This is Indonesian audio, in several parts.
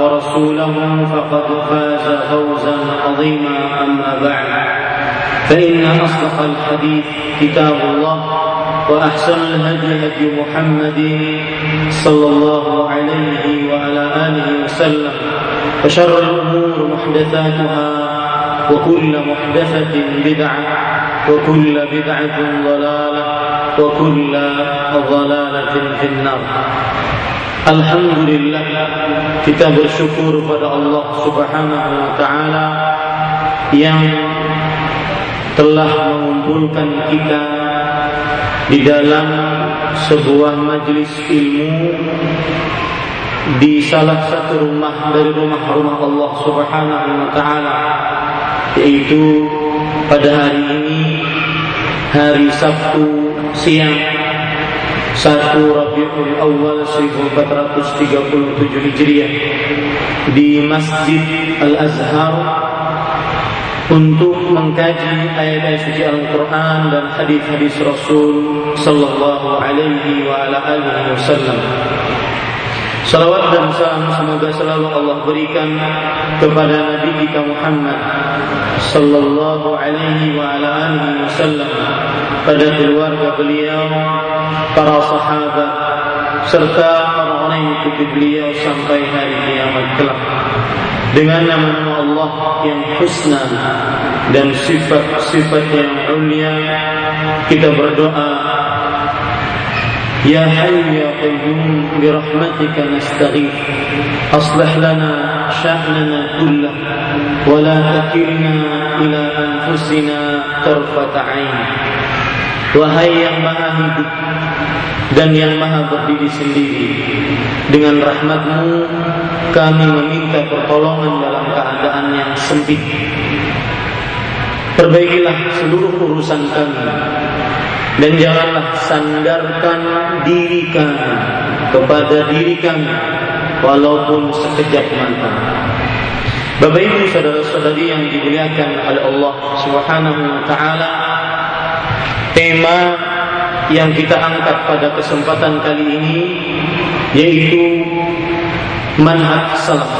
ورسوله فقد فاز فوزا عظيما أما بعد. فإن أصدق الحديث كتاب الله وأحسن الهدي هدي محمد صلى الله عليه وعلى آله وسلم وشر الأمور محدثاتها وكل محدثة بدعة وكل بدعة ضلالة وكل ضلالة في النار. Alhamdulillah kita bersyukur pada Allah Subhanahu wa taala yang telah mengumpulkan kita di dalam sebuah majelis ilmu di salah satu rumah dari rumah-rumah Allah Subhanahu wa taala yaitu pada hari ini hari Sabtu siang 1 Rabiul Awal 1437 Hijriah di Masjid Al-Azhar untuk mengkaji ayat-ayat suci Al-Quran dan hadis-hadis Rasul Sallallahu Alaihi wa ala alihi Wasallam. Salawat dan salam semoga selalu Allah berikan kepada Nabi kita Muhammad Sallallahu Alaihi wa ala alihi Wasallam pada keluarga beliau, para sahabat, serta orang-orang yang ikuti beliau sampai hari kiamat kelak. Dengan nama-nama Allah yang husna dan sifat-sifat yang mulia, kita berdoa يا حي يا قيوم برحمتك نستغيث أصلح لنا شأننا كله ولا تكلنا إلى أنفسنا طرفة عين Wahai yang maha hidup dan yang maha berdiri sendiri Dengan rahmatmu kami meminta pertolongan dalam keadaan yang sempit Perbaikilah seluruh urusan kami Dan janganlah sandarkan diri kami kepada diri kami Walaupun sekejap mata Bapak Ibu saudara-saudari yang dimuliakan oleh Allah Subhanahu wa taala tema yang kita angkat pada kesempatan kali ini yaitu manhaj salaf.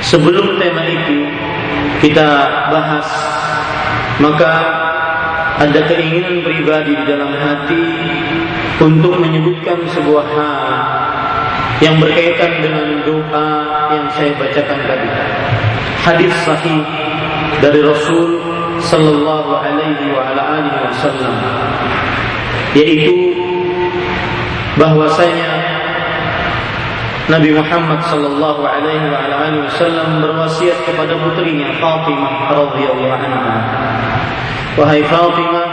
Sebelum tema itu kita bahas maka ada keinginan pribadi di dalam hati untuk menyebutkan sebuah hal yang berkaitan dengan doa yang saya bacakan tadi. Hadis sahih dari Rasul sallallahu alaihi wa ala alihi wasallam yaitu bahwasanya Nabi Muhammad sallallahu alaihi wa ala alihi wasallam berwasiat kepada putrinya Fatimah radhiyallahu anha wahai Fatimah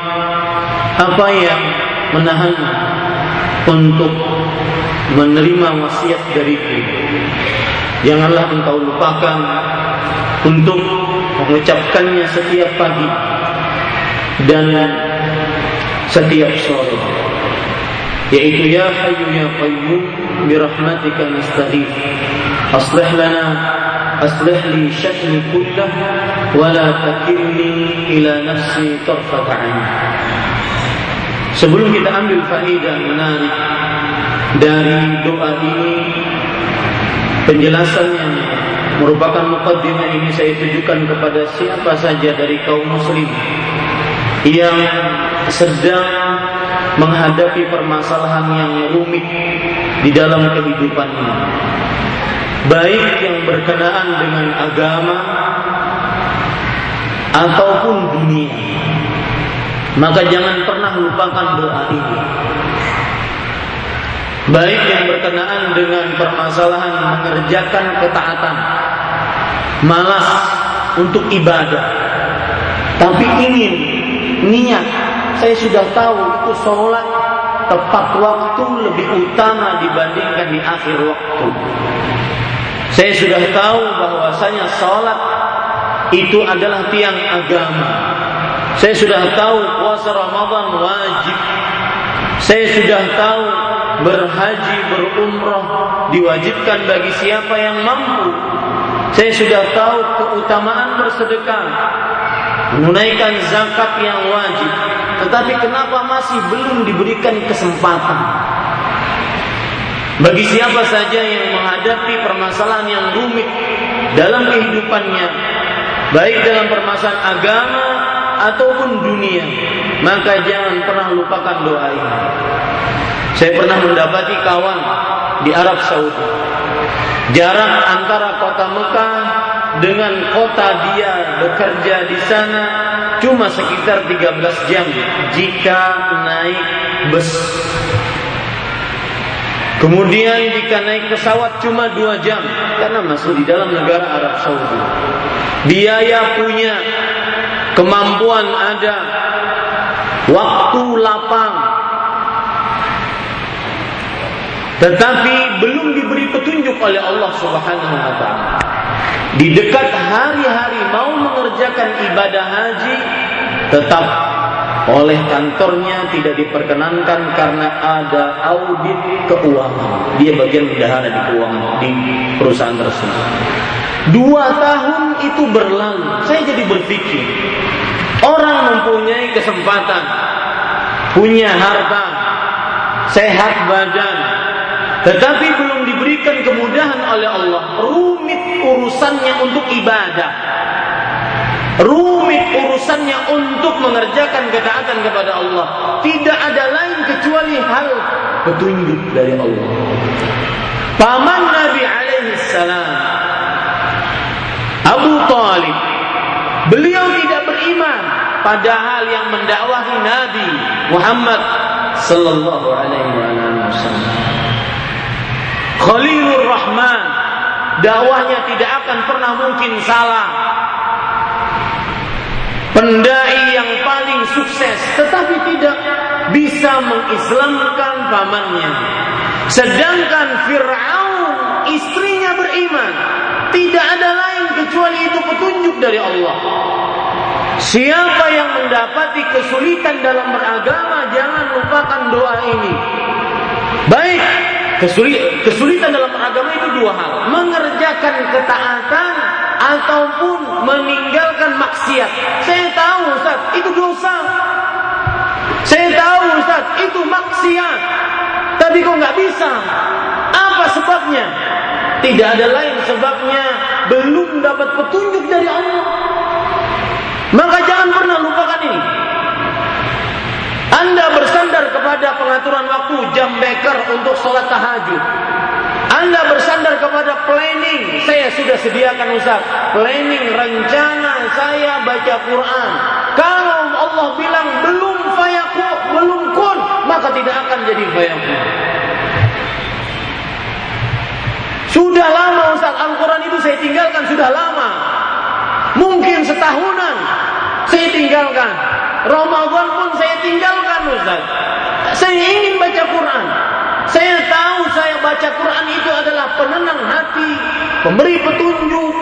apa yang menahan untuk menerima wasiat dariku. Janganlah engkau lupakan untuk mengucapkannya setiap pagi dan setiap sore. yaitu ya hayyu ya qayyum bi rahmatika nastaghith aslih lana aslih li sya'ni kullah wa la takilni ila nafsi tarfat Sebelum kita ambil faedah menarik dari doa ini penjelasannya merupakan mukaddimah ini saya tujukan kepada siapa saja dari kaum muslim yang sedang menghadapi permasalahan yang rumit di dalam kehidupannya. Baik yang berkenaan dengan agama ataupun dunia. Maka jangan pernah lupakan doa ini baik yang berkenaan dengan permasalahan mengerjakan ketaatan malas untuk ibadah tapi ingin niat saya sudah tahu itu sholat tepat waktu lebih utama dibandingkan di akhir waktu. Saya sudah tahu bahwasanya sholat itu adalah tiang agama. Saya sudah tahu puasa Ramadan wajib. Saya sudah tahu berhaji berumrah diwajibkan bagi siapa yang mampu. Saya sudah tahu keutamaan bersedekah, menunaikan zakat yang wajib, tetapi kenapa masih belum diberikan kesempatan? Bagi siapa saja yang menghadapi permasalahan yang rumit dalam kehidupannya, baik dalam permasalahan agama ataupun dunia, maka jangan pernah lupakan doa ini. Saya pernah mendapati kawan di Arab Saudi. Jarak antara kota Mekah dengan kota dia bekerja di sana cuma sekitar 13 jam jika naik bus. Kemudian jika naik pesawat cuma dua jam karena masuk di dalam negara Arab Saudi. Biaya punya, kemampuan ada, waktu lapang. Tetapi belum diberi petunjuk oleh Allah Subhanahu wa taala. Di dekat hari-hari mau mengerjakan ibadah haji tetap oleh kantornya tidak diperkenankan karena ada audit keuangan. Dia bagian bendahara di keuangan di perusahaan tersebut. Dua tahun itu berlalu, saya jadi berpikir orang mempunyai kesempatan, punya harta, sehat badan, tetapi belum diberikan kemudahan oleh Allah. Rumit urusannya untuk ibadah. Rumit urusannya untuk mengerjakan ketaatan kepada Allah. Tidak ada lain kecuali hal petunjuk dari Allah. Paman Nabi alaihi salam Abu Talib Beliau tidak beriman padahal yang mendakwahi Nabi Muhammad sallallahu alaihi wasallam. Khalilur Rahman dakwahnya tidak akan pernah mungkin salah. Pendai yang paling sukses tetapi tidak bisa mengislamkan pamannya. Sedangkan Fir'aun istrinya beriman. Tidak ada lain kecuali itu petunjuk dari Allah. Siapa yang mendapati kesulitan dalam beragama jangan lupakan doa ini. Baik Kesulitan dalam agama itu dua hal. Mengerjakan ketaatan ataupun meninggalkan maksiat. Saya tahu Ustaz, itu dosa. Saya tahu Ustaz, itu maksiat. Tapi kok nggak bisa? Apa sebabnya? Tidak ada lain sebabnya belum dapat petunjuk dari Allah. Maka jangan pernah lupakan ini. Anda bersandar kepada pengaturan waktu jam beker untuk sholat tahajud. Anda bersandar kepada planning. Saya sudah sediakan Ustaz. Planning, rencana saya baca Quran. Kalau Allah bilang belum fayaku, belum kun, maka tidak akan jadi fayaku. Sudah lama Ustaz Al-Quran itu saya tinggalkan sudah lama. Mungkin setahunan saya tinggalkan. Ramadan pun saya tinggalkan Ustaz. Saya ingin baca Quran. Saya tahu saya baca Quran itu adalah penenang hati, pemberi petunjuk,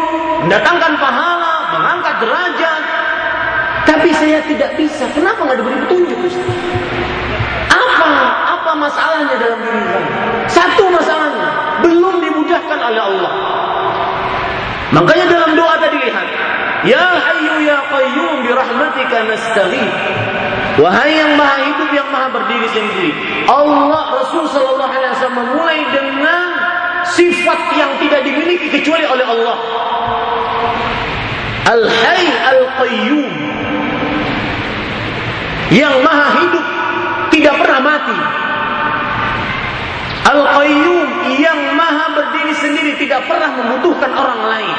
mendatangkan pahala, mengangkat derajat. Tapi saya tidak bisa. Kenapa nggak diberi petunjuk Ustaz? Apa? Apa masalahnya dalam diri kamu. Satu masalahnya belum dimudahkan oleh Allah. Makanya dalam doa tadi lihat, Ya Hayyu Ya Qayyum bi rahmatika nastaghith. Wahai yang maha hidup yang maha berdiri sendiri. Allah Rasul sallallahu alaihi wasallam memulai dengan sifat yang tidak dimiliki kecuali oleh Allah. Al-Hayy Al-Qayyum. Yang maha hidup tidak pernah mati. Al-Qayyum yang maha berdiri sendiri tidak pernah membutuhkan orang lain.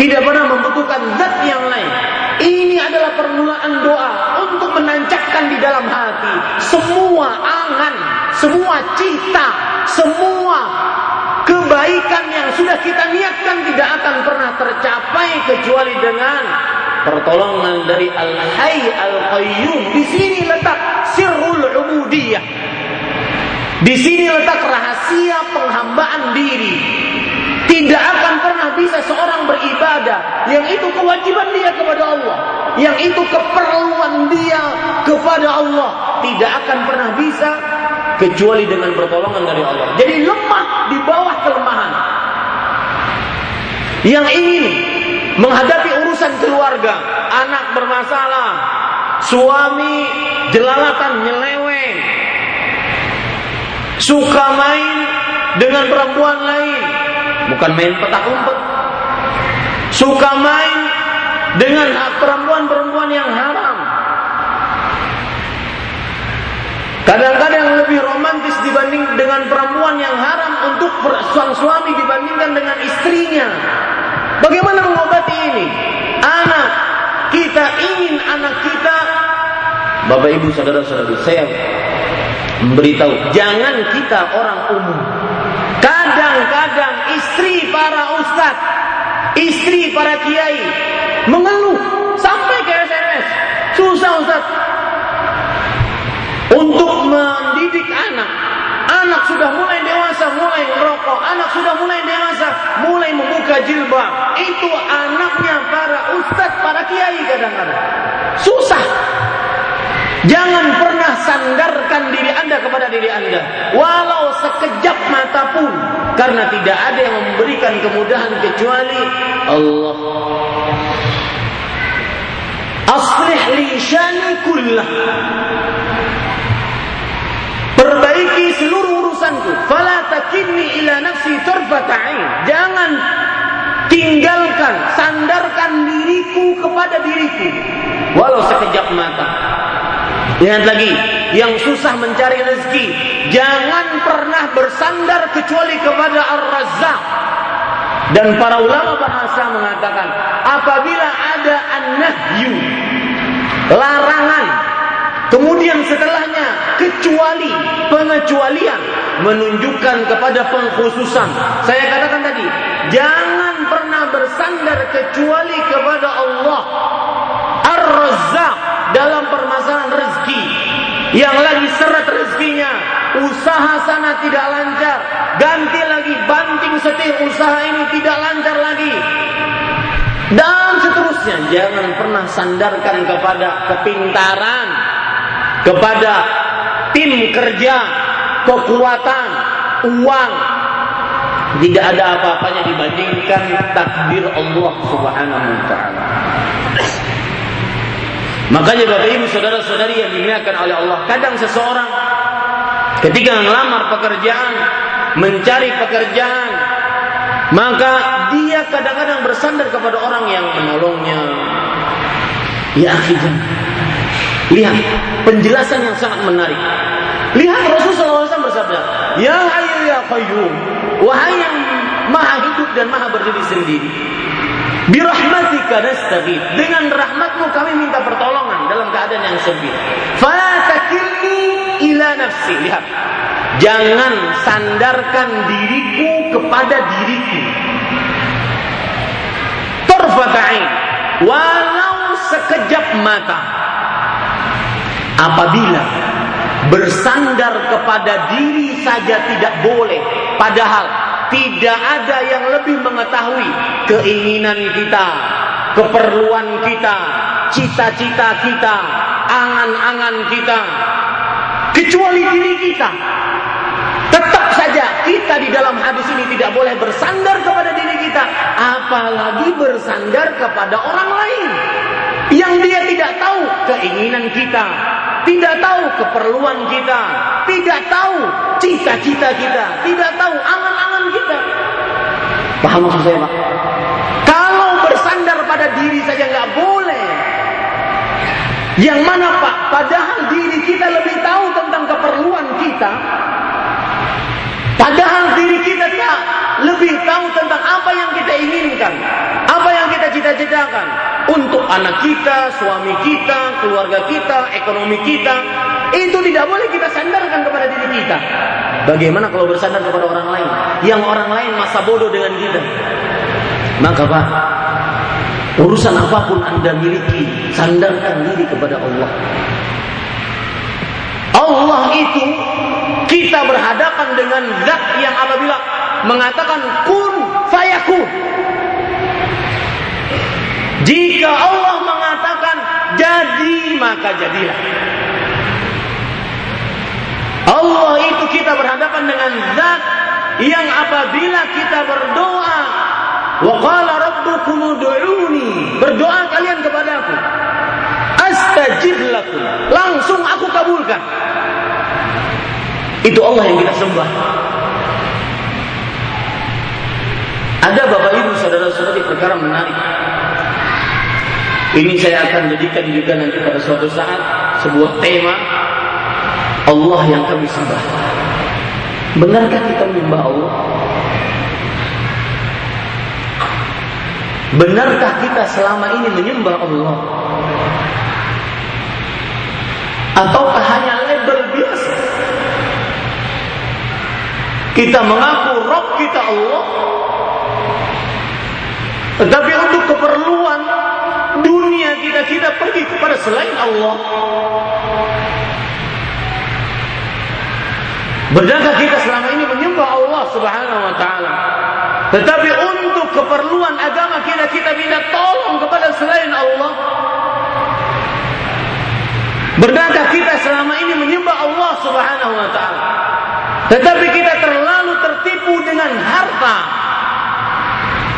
Tidak pernah membutuhkan zat yang lain. Ini adalah permulaan doa untuk menancapkan di dalam hati semua angan, semua cita, semua kebaikan yang sudah kita niatkan tidak akan pernah tercapai kecuali dengan pertolongan dari Al-Hayy Al-Qayyum. Di sini letak sirrul ubudiyah. Di sini letak rahasia penghambaan diri. Tidak akan beribadah yang itu kewajiban dia kepada Allah, yang itu keperluan dia kepada Allah, tidak akan pernah bisa kecuali dengan pertolongan dari Allah. Jadi lemah di bawah kelemahan. Yang ingin menghadapi urusan keluarga, anak bermasalah, suami jelalatan nyeleweng, suka main dengan perempuan lain, bukan main petak umpet. Suka main dengan perempuan-perempuan yang haram. Kadang-kadang lebih romantis dibanding dengan perempuan yang haram untuk sang suami dibandingkan dengan istrinya. Bagaimana mengobati ini? Anak kita ingin anak kita Bapak Ibu saudara-saudari, saya memberitahu, jangan kita orang umum. Kadang-kadang istri para ustadz, istri para kiai mengeluh sampai ke SMS. Susah ustaz untuk mendidik anak. Anak sudah mulai dewasa, mulai merokok. Anak sudah mulai dewasa, mulai membuka jilbab. Itu anaknya para ustadz, para kiai kadang-kadang. Susah. Jangan pernah sandarkan diri Anda kepada diri Anda. Walau sekejap mata pun. Karena tidak ada yang memberikan kemudahan kecuali Allah. Aslih li syani kullah. Perbaiki seluruh urusanku. Fala takinni ila nafsi tarfata'in. Jangan tinggalkan, sandarkan diriku kepada diriku. Walau sekejap mata. Lihat lagi, yang susah mencari rezeki, jangan pernah bersandar kecuali kepada Ar-Razzaq. Dan para ulama bahasa mengatakan, apabila ada an-nahyu, larangan, kemudian setelahnya kecuali, pengecualian, menunjukkan kepada pengkhususan. Saya katakan tadi, jangan pernah bersandar kecuali kepada Allah. Ar-Razzaq dalam. Yang lagi seret rezekinya, usaha sana tidak lancar, ganti lagi banting setir usaha ini tidak lancar lagi. Dan seterusnya, jangan pernah sandarkan kepada kepintaran, kepada tim kerja, kekuatan, uang. Tidak ada apa-apanya dibandingkan takdir Allah Subhanahu wa taala. Makanya Bapak Ibu saudara-saudari yang dimuliakan oleh Allah, kadang seseorang ketika melamar pekerjaan, mencari pekerjaan, maka dia kadang-kadang bersandar kepada orang yang menolongnya. Ya akhirnya, lihat penjelasan yang sangat menarik. Lihat Rasulullah SAW bersabda, Ya Hayyu Ya Qayyum, wahai yang maha hidup dan maha berdiri sendiri. Birahmatika nastaghith. Dengan rahmatmu kami minta pertolongan dalam keadaan yang sempit. Fala takilni ila nafsi. Lihat. Jangan sandarkan diriku kepada diriku. Torfata'in. Walau sekejap mata. Apabila bersandar kepada diri saja tidak boleh. Padahal tidak ada yang lebih mengetahui keinginan kita, keperluan kita, cita-cita kita, angan-angan kita. kecuali diri kita. Tetap saja kita di dalam hadis ini tidak boleh bersandar kepada diri kita, apalagi bersandar kepada orang lain yang dia tidak tahu keinginan kita, tidak tahu keperluan kita, tidak tahu cita-cita kita, tidak tahu angan-angan kita. Paham maksud saya, Pak? Kalau bersandar pada diri saja nggak boleh. Yang mana Pak? Padahal diri kita lebih tahu tentang keperluan kita. Padahal diri kita tak lebih tahu tentang apa yang kita inginkan, kita cita-citakan untuk anak kita, suami kita, keluarga kita, ekonomi kita. Itu tidak boleh kita sandarkan kepada diri kita. Bagaimana kalau bersandar kepada orang lain? Yang orang lain masa bodoh dengan kita. Maka Pak, urusan apa pun Anda miliki, sandarkan diri kepada Allah. Allah itu kita berhadapan dengan zat yang apabila mengatakan kun Jika Allah mengatakan jadi maka jadilah. Allah itu kita berhadapan dengan zat yang apabila kita berdoa wa qala rabbukum ud'uni berdoa kalian kepada aku astajib lakum langsung aku kabulkan. Itu Allah yang kita sembah. Ada bapak ibu saudara-saudari perkara menarik ini saya akan jadikan juga nanti pada suatu saat sebuah tema Allah yang kami sembah. Benarkah kita menyembah Allah? Benarkah kita selama ini menyembah Allah? Ataukah hanya label biasa? Kita mengaku Rob kita Allah, tetapi untuk keperluan kita pergi kepada selain Allah. Berdakah kita selama ini menyembah Allah Subhanahu wa taala? Tetapi untuk keperluan agama kita kita minta tolong kepada selain Allah. Berdakah kita selama ini menyembah Allah Subhanahu wa taala? Tetapi kita terlalu tertipu dengan harta,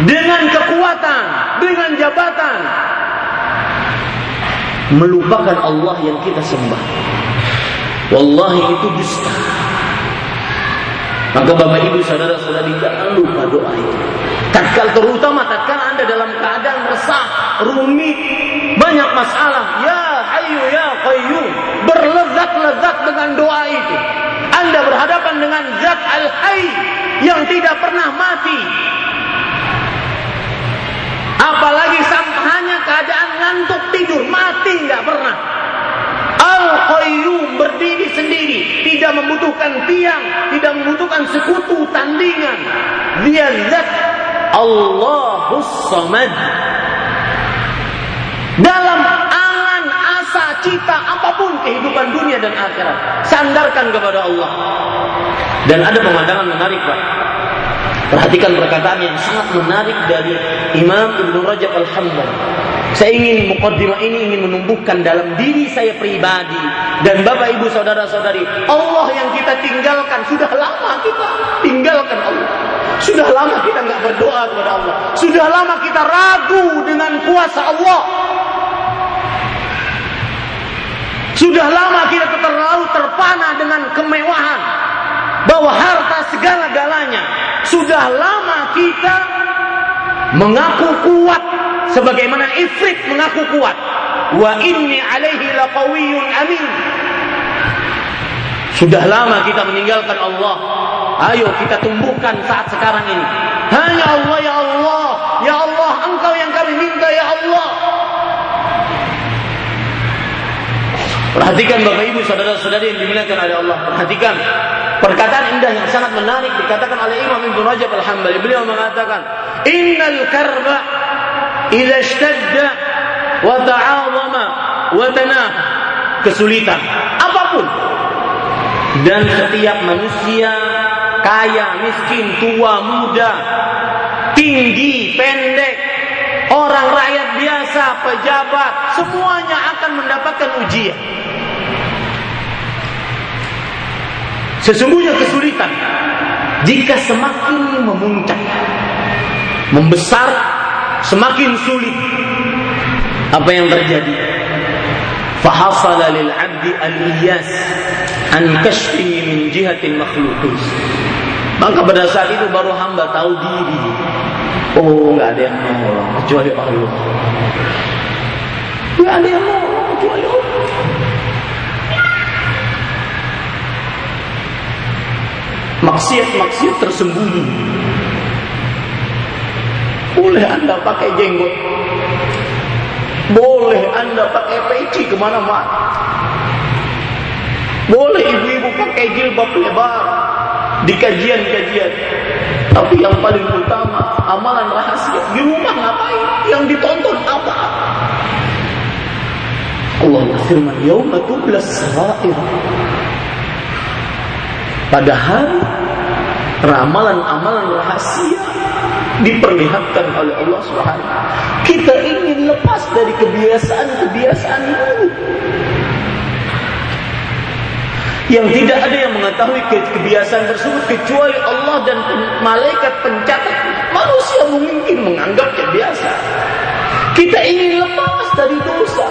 dengan kekuatan, dengan jabatan, melupakan Allah yang kita sembah. Wallahi itu dusta. Maka Bapak Ibu saudara-saudari jangan lupa doa itu. Tatkal terutama tatkal Anda dalam keadaan resah, rumit, banyak masalah, ya Hayyu ya Qayyum, berlezat-lezat dengan doa itu. Anda berhadapan dengan Zat Al-Hayy yang tidak pernah mati. Apalagi sampai hanya keadaan ngantuk tidur, mati nggak pernah. Al-Qayyum berdiri sendiri, tidak membutuhkan tiang, tidak membutuhkan sekutu tandingan. Dia zat Allahus Samad. Dalam angan asa cita apa pun kehidupan dunia dan akhirat, sandarkan kepada Allah. Dan ada pemandangan menarik, Pak. Perhatikan perkataan yang sangat menarik dari Imam Ibnu Rajab Al-Hambali. Saya ingin mukaddimah ini ingin menumbuhkan dalam diri saya pribadi dan Bapak Ibu saudara-saudari, Allah yang kita tinggalkan sudah lama kita tinggalkan Allah. Sudah lama kita nggak berdoa kepada Allah. Sudah lama kita ragu dengan kuasa Allah. Sudah lama kita terlalu terpana dengan kemewahan bahwa harta segala-galanya. Sudah lama kita mengaku kuat sebagaimana Ifrit mengaku kuat. Wa inni alaihi laqawiyyun amin. Sudah lama kita meninggalkan Allah. Ayo kita tumbuhkan saat sekarang ini. Hanya Allah ya Allah, ya Allah, Engkau yang kami minta ya Allah. Perhatikan Bapak Ibu saudara-saudari yang dimuliakan oleh Allah. Perhatikan perkataan indah yang sangat menarik dikatakan oleh Imam Ibnu Rajab Al-Hambali. Beliau mengatakan, "Innal karba idza ishtadda wa ta'azama wa tanah." Kesulitan apa pun dan setiap manusia kaya, miskin, tua, muda, tinggi, pendek, orang rakyat biasa, pejabat, semuanya akan mendapatkan ujian. Sesungguhnya kesulitan jika semakin memuncak, membesar, semakin sulit. Apa yang terjadi? Lil 'abdi al-iyas an kashfihi min jihatil makhluqin. Maka pada saat itu baru hamba tahu diri. Oh, nggak ada yang menolong kecuali Allah. Nggak ada yang menolong kecuali Allah. Maksiat-maksiat tersembunyi. Boleh anda pakai jenggot. Boleh anda pakai peci ke mana-mana. Boleh ibu-ibu pakai jilbab lebar di kajian-kajian. Tapi yang paling utama amalan rahasia di rumah ngapain? Yang ditonton apa? Allah firman, "Yauma tublas sarair." Pada hari ramalan-amalan rahasia diperlihatkan oleh Allah Subhanahu Kita ingin lepas dari kebiasaan-kebiasaan buruk yang tidak ada yang mengetahui kebiasaan tersebut kecuali Allah dan malaikat pencatat. Manusia mungkin menganggapnya biasa kita ingin lepas dari dosa.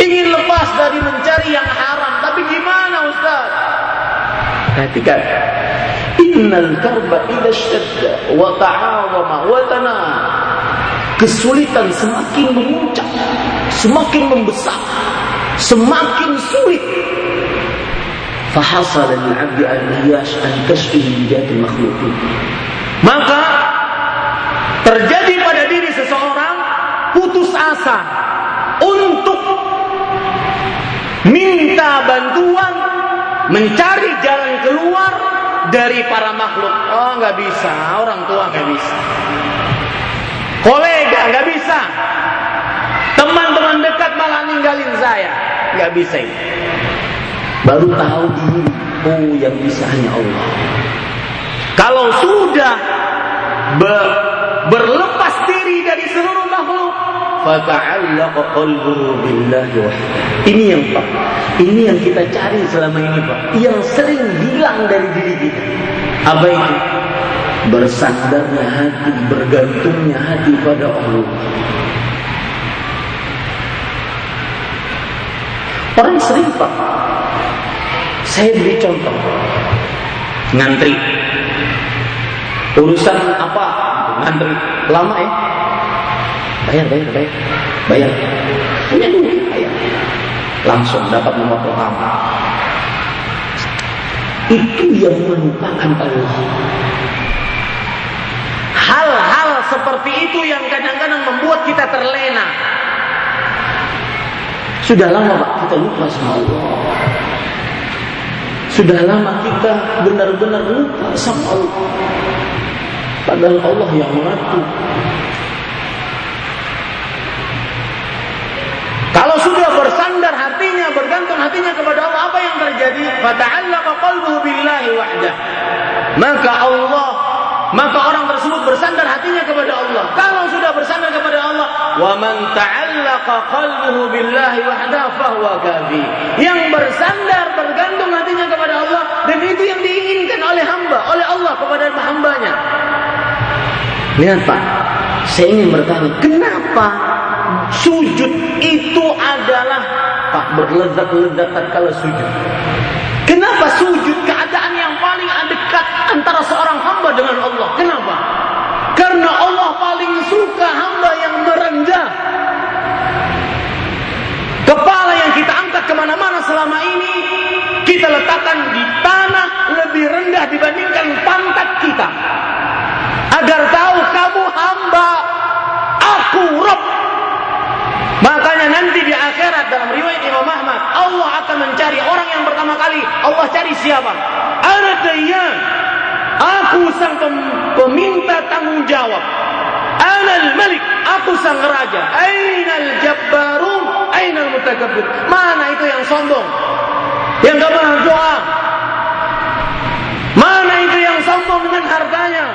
Ingin lepas dari mencari yang haram. Tapi gimana Ustaz Perhatikan. Innal karba idha syadda wa ta'awama wa tana. Kesulitan semakin memuncak, semakin membesar, semakin sulit. Fahasal al-'abd al-hiyash al-kashfi bidatil makhluqin. Maka terjadi pada diri seseorang putus asa untuk minta bantuan mencari jalan keluar dari para makhluk. Oh nggak bisa. Orang tua nggak bisa. Kolega nggak bisa. Teman-teman dekat malah ninggalin saya. Nggak bisa ini. Baru tahu diri oh yang bisa hanya Allah. Kalau sudah ber, berlepas diri dari seluruh fata'allaqa qalbuhu billahi ini yang Pak ini yang kita cari selama ini Pak yang sering hilang dari diri kita apa itu bersandarnya hati bergantungnya hati pada Allah orang sering Pak saya beri contoh. Ngantri. Urusan apa? Ngantri. Lama ya? Bayar, bayar, bayar. Bayar. Punya duit, bayar. Langsung dapat nomor pertama. Itu yang melupakan Allah. Hal-hal seperti itu yang kadang-kadang membuat kita terlena. Sudah lama Pak kita lupa sama Allah. Sudah lama kita benar-benar lupa sama Allah. Padahal Allah yang mengatur. Kalau sudah bersandar hatinya, bergantung hatinya kepada Allah, apa yang terjadi? Fata'allaqa qalbuhu billahi wahdah. Maka Allah maka orang tersebut bersandar hatinya kepada Allah. Kalau sudah bersandar kepada Allah, wa man ta'allaqa qalbuhu billahi wahdahu fahuwa kafi. Yang bersandar bergantung hatinya kepada Allah dan itu yang diinginkan oleh hamba, oleh Allah kepada hambanya. Lihat Pak, saya ingin bertanya, kenapa sujud itu adalah Pak berlezat-lezat tatkala sujud? Kenapa sujud keadaan yang paling dekat antara seorang hamba dengan Allah? Kenapa? Karena Allah paling suka hamba yang merendah. Kepala yang kita angkat ke mana-mana selama ini kita letakkan di tanah lebih rendah dibandingkan pantat kita. Agar tahu nanti di akhirat dalam riwayat Imam Ahmad, Allah akan mencari orang yang pertama kali Allah cari siapa? Ana dayyan. Aku sang peminta tanggung jawab. Ana al-malik, aku sang raja. Aina al-jabbarun, aina al-mutakabbir. Mana itu yang sombong? Yang gak pernah doa. Mana itu yang sombong dengan hartanya?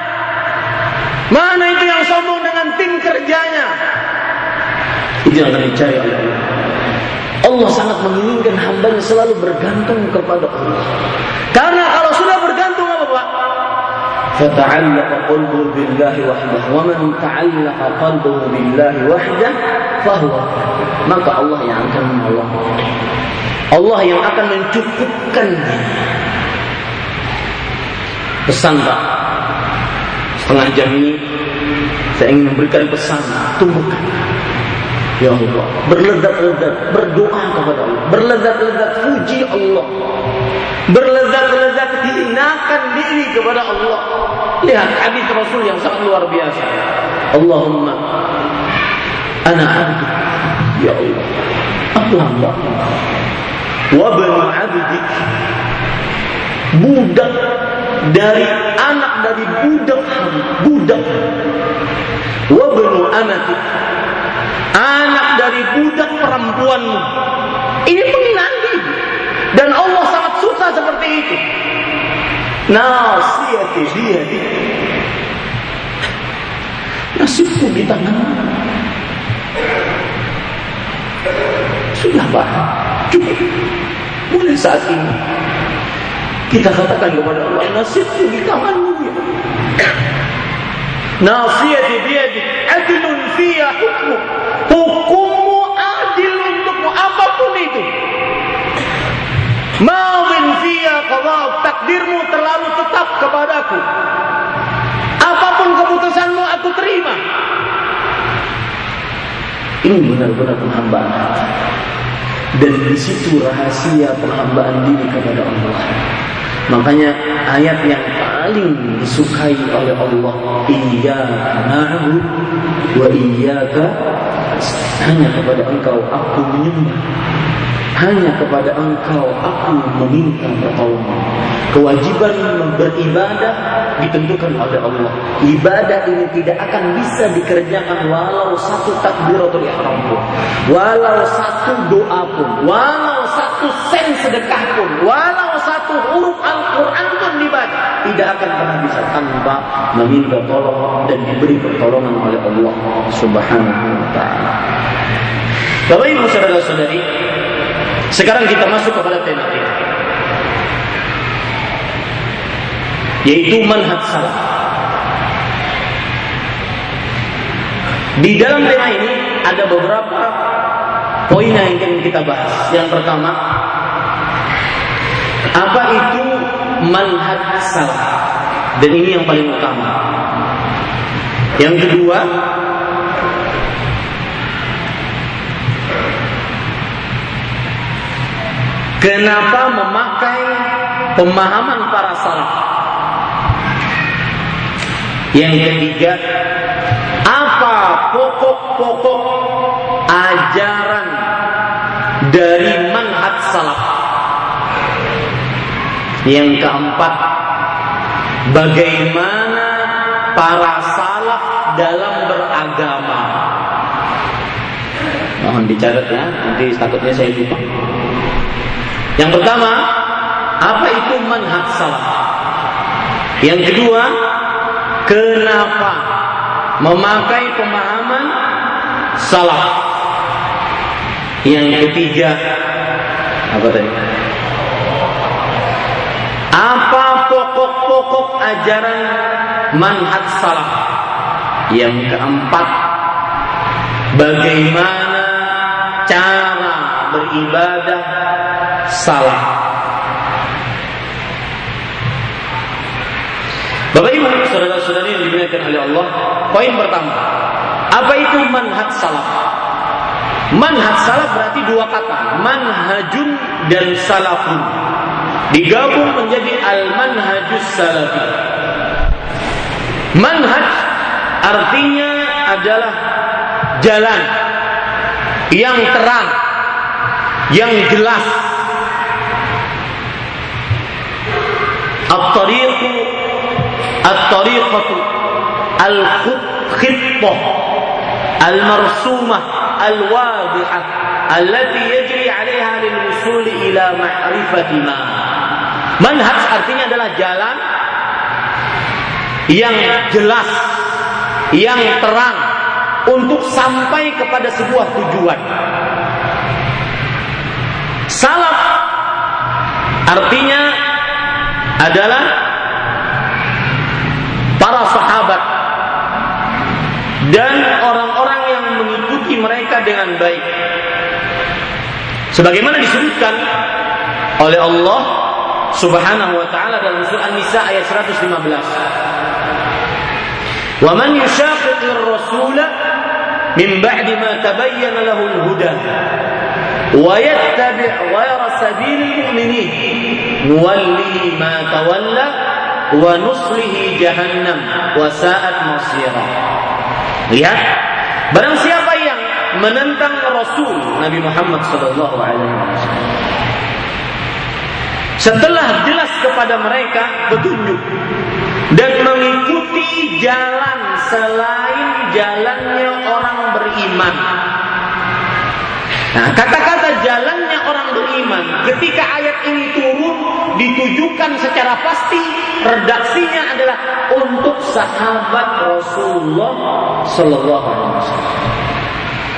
Mana itu yang sombong dengan tim kerjanya? Itu yang akan dicari oleh Allah. Allah sangat menginginkan hambanya selalu bergantung kepada Allah. Karena kalau sudah فتعلق قلبه بالله وحده ومن تعلق قلبه بالله وحده فهو maka Allah yang akan menolong Allah yang akan mencukupkannya pesan Pak setengah jam ini saya ingin memberikan pesan tumbuhkan Ya Allah, berlezat-lezat berdoa kepada Allah, berlezat-lezat puji Allah, berlezat-lezat hinakan diri kepada Allah. Lihat hadis Rasul yang sangat luar biasa. Allahumma ana abdu ya Allah. Aku hamba. Wa bani. Budak dari anak dari budak budak. Wa bani anak dari budak perempuanmu. Ini penghinaan diri. Dan Allah sangat suka seperti itu. Nasiyati biyadi. Nasibku di tanganmu. Sudah pak, cukup. Mulai saat ini kita katakan kepada Allah, nasibku di tanganmu ya. Nasiyati biyadi, adilun fiya hukmu. Hukummu adil untukmu apa pun itu. Mawin fiya qadha takdirmu terlalu tetap kepadaku. Apa pun keputusanmu aku terima. Ini benar-benar penghambaan hati. Dan di situ rahasia penghambaan diri kepada Allah. Makanya ayat yang paling disukai oleh Allah Iyyaka na'budu wa iyyaka hanya kepada engkau aku menyembah hanya kepada engkau aku meminta pertolongan. Kewajiban beribadah ditentukan oleh Allah. Ibadah ini tidak akan bisa dikerjakan walau satu takbiratul ihram pun. Walau satu doa pun. Walau satu sen sedekah pun. Walau satu huruf Al-Quran pun dibaca. Tidak akan pernah bisa tanpa meminta tolong dan diberi pertolongan oleh Allah subhanahu wa ta'ala. Bapak ibu saudara-saudari, sekarang kita masuk kepada tema kita. Yaitu manhaj salaf. Di dalam tema ini ada beberapa poin yang ingin kita bahas. Yang pertama, apa itu manhaj salaf? Dan ini yang paling utama. Yang kedua, Kenapa memakai pemahaman para salaf? Yang ketiga, apa pokok-pokok ajaran Yang keempat, bagaimana para salaf dalam beragama? Mohon dicatat ya, nanti takutnya saya lupa. Yang pertama, apa itu manhaj salaf? Yang kedua, kenapa memakai pemahaman salaf? Yang ketiga, apa tadi? Apa pokok-pokok ajaran manhaj salaf? Yang keempat, bagaimana cara beribadah salah. Bapak Ibu, saudara-saudari yang dimuliakan oleh Allah, poin pertama, apa itu manhaj salaf? Manhaj salaf berarti dua kata, manhajun dan salafun digabung menjadi al-manhajus salafi. Manhaj artinya adalah jalan yang terang, yang jelas. At-tariqu at-tariqatu al-khittah al-marsumah al-wadi'ah allati yajri 'alayha lil-wusul ila ma'rifati ma. Manhaj artinya adalah jalan yang jelas, yang terang untuk sampai kepada sebuah tujuan. Salaf artinya adalah sahabat dan orang-orang yang mengikuti mereka dengan baik. Sebagaimana disebutkan oleh Allah Subhanahu wa taala dalam surah An-Nisa ayat 115. Wa man yushaqiqir rasula min ba'di ma tabayyana lahu al-huda wa yattabi' ghayra sabilil mu'minin nuwallihi ma tawalla wa nuslihi jahannam wa sa'at masira. Lihat, barang siapa yang menentang Rasul Nabi Muhammad sallallahu alaihi wasallam setelah jelas kepada mereka petunjuk dan mengikuti jalan selain jalannya orang beriman. Nah, kata-kata jalannya orang beriman ketika ayat ini turun ditujukan secara pasti redaksinya adalah untuk sahabat Rasulullah Sallallahu Alaihi Wasallam.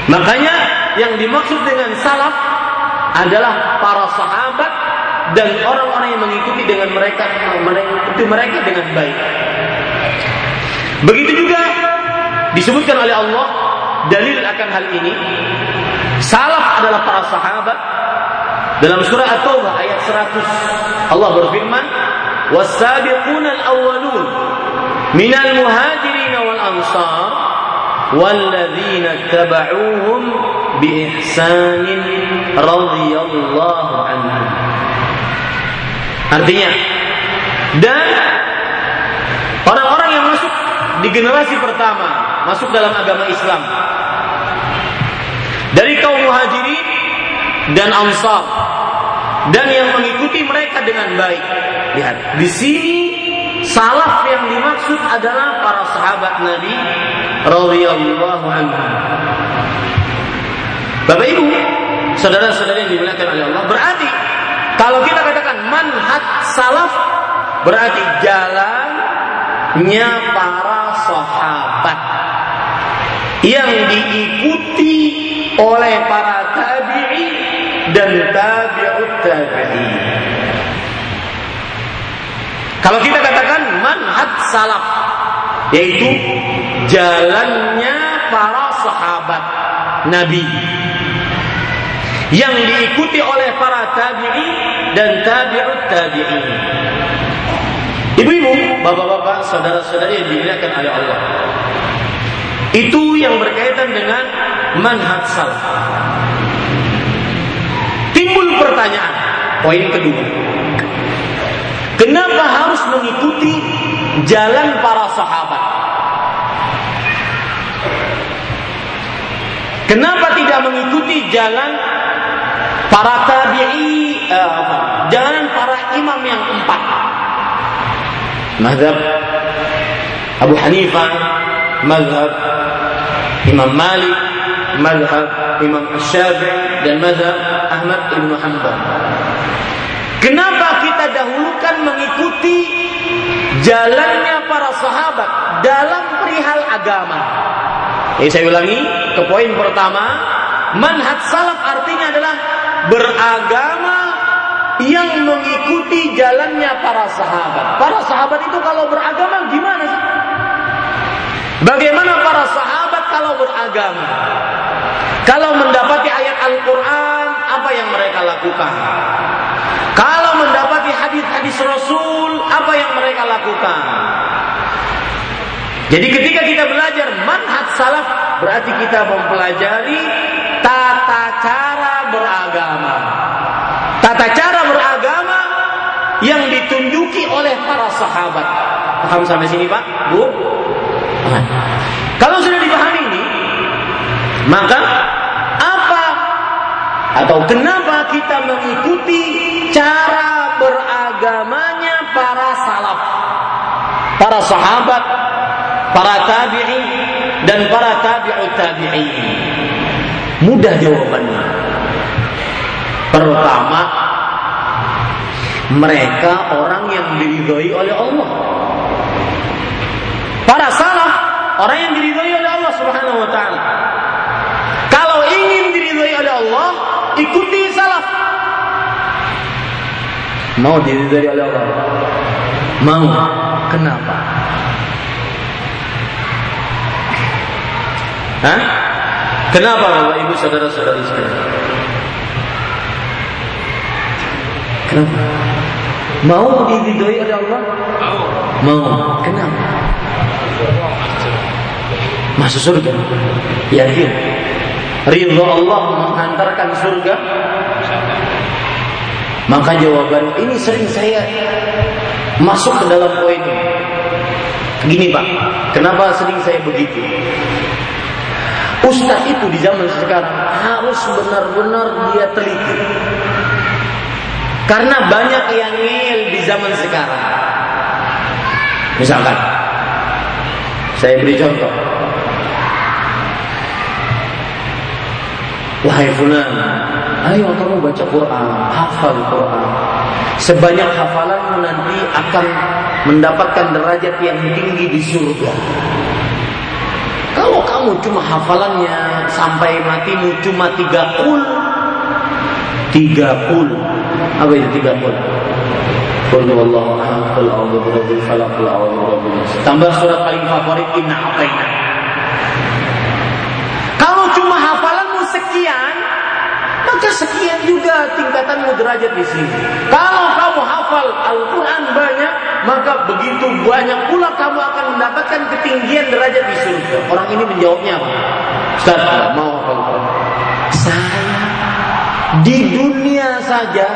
Makanya yang dimaksud dengan salaf adalah para sahabat dan orang-orang yang mengikuti dengan mereka itu mereka dengan baik. Begitu juga disebutkan oleh Allah dalil akan hal ini. Salaf adalah para sahabat dalam surah At-Taubah ayat 100 Allah berfirman was-sabiquna al-awwalun minal muhajirin wal ansar bi ihsanin radhiyallahu anhum Artinya dan orang-orang yang masuk di generasi pertama masuk dalam agama Islam dari kaum muhajirin dan ansar dan yang mengikuti mereka dengan baik. Lihat, di sini salaf yang dimaksud adalah para sahabat Nabi radhiyallahu anhum. Bapak Ibu, saudara-saudari yang dimuliakan oleh Allah, berarti kalau kita katakan manhaj salaf berarti jalannya para sahabat yang diikuti oleh para tabi'i dan tabi'ut tabi'in. Kalau kita katakan manhaj salaf yaitu jalannya para sahabat Nabi yang diikuti oleh para tabi'i dan tabi'ut tabi'in. Ibu-ibu, bapak-bapak, saudara-saudari yang dimuliakan oleh Allah. Itu yang berkaitan dengan manhaj salaf. Timbul pertanyaan, poin kedua. Kenapa harus mengikuti jalan para sahabat? Kenapa tidak mengikuti jalan para tabi'i, uh, jalan para imam yang empat? Mazhab Abu Hanifah, mazhab Imam Malik, mazhab Imam Syafi'i dan mazhab Ahmad Ibn Hanbal. Kenapa kita dahulukan mengikuti jalannya para sahabat dalam perihal agama? Jadi saya ulangi ke poin pertama, manhaj salaf artinya adalah beragama yang mengikuti jalannya para sahabat. Para sahabat itu kalau beragama gimana sih? Bagaimana para sahabat kalau beragama? Kalau mendapati ayat Al-Quran, apa yang mereka lakukan? Kalau mendapati hadis-hadis Rasul, apa yang mereka lakukan? Jadi ketika kita belajar manhaj salaf, berarti kita mempelajari tata cara. Tata cara beragama yang ditunjuki oleh para sahabat. Paham sampai sini Pak? Bu? Kalau sudah dipahami ini, maka apa atau kenapa kita mengikuti cara beragamanya para salaf, para sahabat, para tabi'in dan para tabi'ut tabi'in? Mudah jawabannya. Pertama, mereka orang yang diridhoi oleh Allah. Para salaf orang yang diridhoi oleh Allah Subhanahu wa taala. Kalau ingin diridhoi oleh Allah, ikuti salaf. Mau diridhoi oleh Allah? Mau. Kenapa? Hah? Kenapa Bapak Ibu saudara-saudari sekalian? Kenapa? Mau diridhoi oleh Allah? Mau. Mau. Kenapa? Masuk surga. Yakin. Ridho Allah menghantarkan surga. Maka jawaban ini sering saya masuk ke dalam poin ini. Gini Pak, kenapa sering saya begitu? Ustaz itu di zaman sekarang harus benar-benar dia teliti. Karena banyak yang ngel di zaman sekarang. Misalkan, saya beri contoh. Wahai fulan, ayo kamu baca Quran, hafal Quran. Sebanyak hafalanmu nanti akan mendapatkan derajat yang tinggi di surga. Kalau kamu cuma hafalannya sampai matimu cuma tiga kul, tiga kul, apa itu tiga? Qul huwallahu ahad, qul a'udzu birabbil falaq, qul a'udzu. Tambah surat paling favorit inna ataina. Kalau cuma hafalanmu sekian, maka sekian juga tingkatanmu derajat di sini. Kalau kamu hafal Al-Quran banyak, maka begitu banyak pula kamu akan mendapatkan ketinggian derajat di surga. Orang ini menjawabnya apa? Ustaz, mau hafal. Saya di dunia saja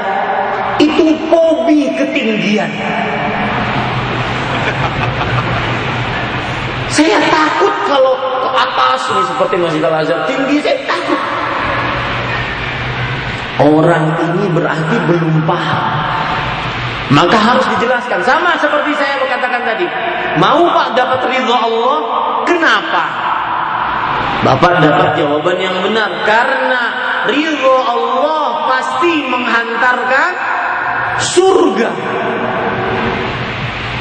itu hobi ketinggian. Saya takut kalau ke atas ini seperti Masjid Al Azhar tinggi, saya takut. Orang ini berarti belum paham. Maka harus dijelaskan. Sama seperti saya berkatakan tadi. Mau Pak dapat ridho Allah? Kenapa? Bapak dapat jawaban yang benar. Karena ridho Allah pasti menghantarkan surga.